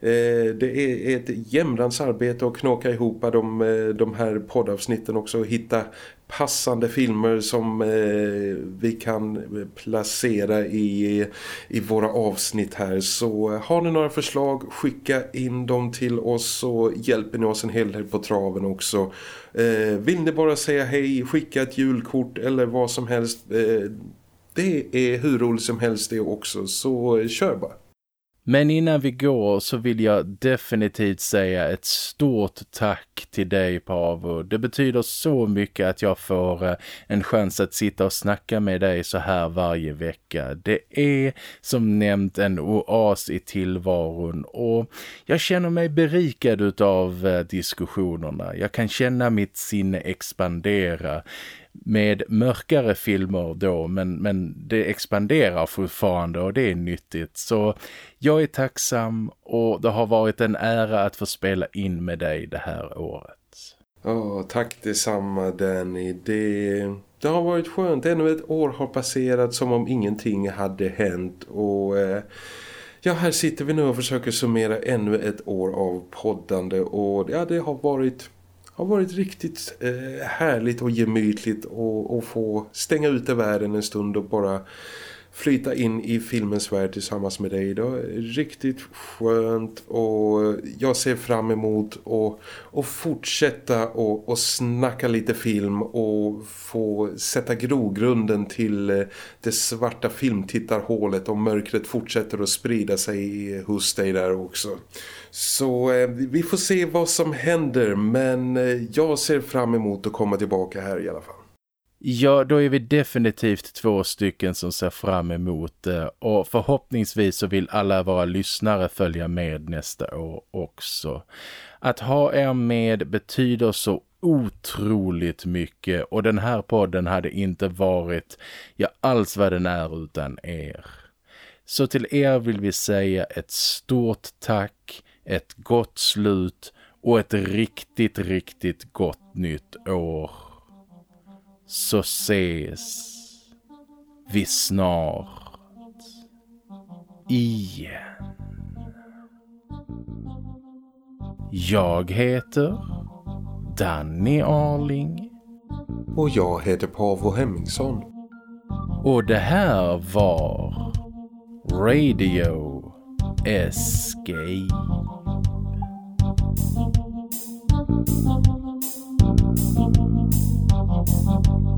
eh det är ett jämrans arbete att knåka ihop de, eh, de här poddavsnitten också och hitta passande filmer som eh, vi kan eh, placera i, i våra avsnitt här. Så eh, har ni några förslag, skicka in dem till oss så hjälper ni oss en hel del på traven också. Eh, vill ni bara säga hej, skicka ett julkort eller vad som helst... Eh, det är hur roligt som helst det också, så eh, kör bara. Men innan vi går så vill jag definitivt säga ett stort tack till dig Pavo. Det betyder så mycket att jag får eh, en chans att sitta och snacka med dig så här varje vecka. Det är som nämnt en oas i tillvaron och jag känner mig berikad av eh, diskussionerna. Jag kan känna mitt sinne expandera med mörkare filmer då men, men det expanderar fortfarande och det är nyttigt. Så jag är tacksam och det har varit en ära att få spela in med dig det här året. Ja, tack detsamma Danny. Det, det har varit skönt. Ännu ett år har passerat som om ingenting hade hänt och... Eh, ja, här sitter vi nu och försöker summera ännu ett år av poddande och ja, det har varit har varit riktigt eh, härligt och gemytligt och, och få stänga ute världen en stund och bara flyta in i filmens värld tillsammans med dig. Det riktigt skönt och jag ser fram emot att, att fortsätta och, och snacka lite film och få sätta grogrunden till eh, det svarta filmtittarhålet och mörkret fortsätter att sprida sig hos dig där också. Så eh, vi får se vad som händer men eh, jag ser fram emot att komma tillbaka här i alla fall. Ja, då är vi definitivt två stycken som ser fram emot det och förhoppningsvis så vill alla våra lyssnare följa med nästa år också. Att ha er med betyder så otroligt mycket och den här podden hade inte varit ja, alls vad den är utan er. Så till er vill vi säga ett stort tack, ett gott slut och ett riktigt, riktigt gott nytt år så ses vi snart igen. Jag heter Danny Arling. Och jag heter Pavo Hemmingsson. Och det här var Radio Escape. Thank you.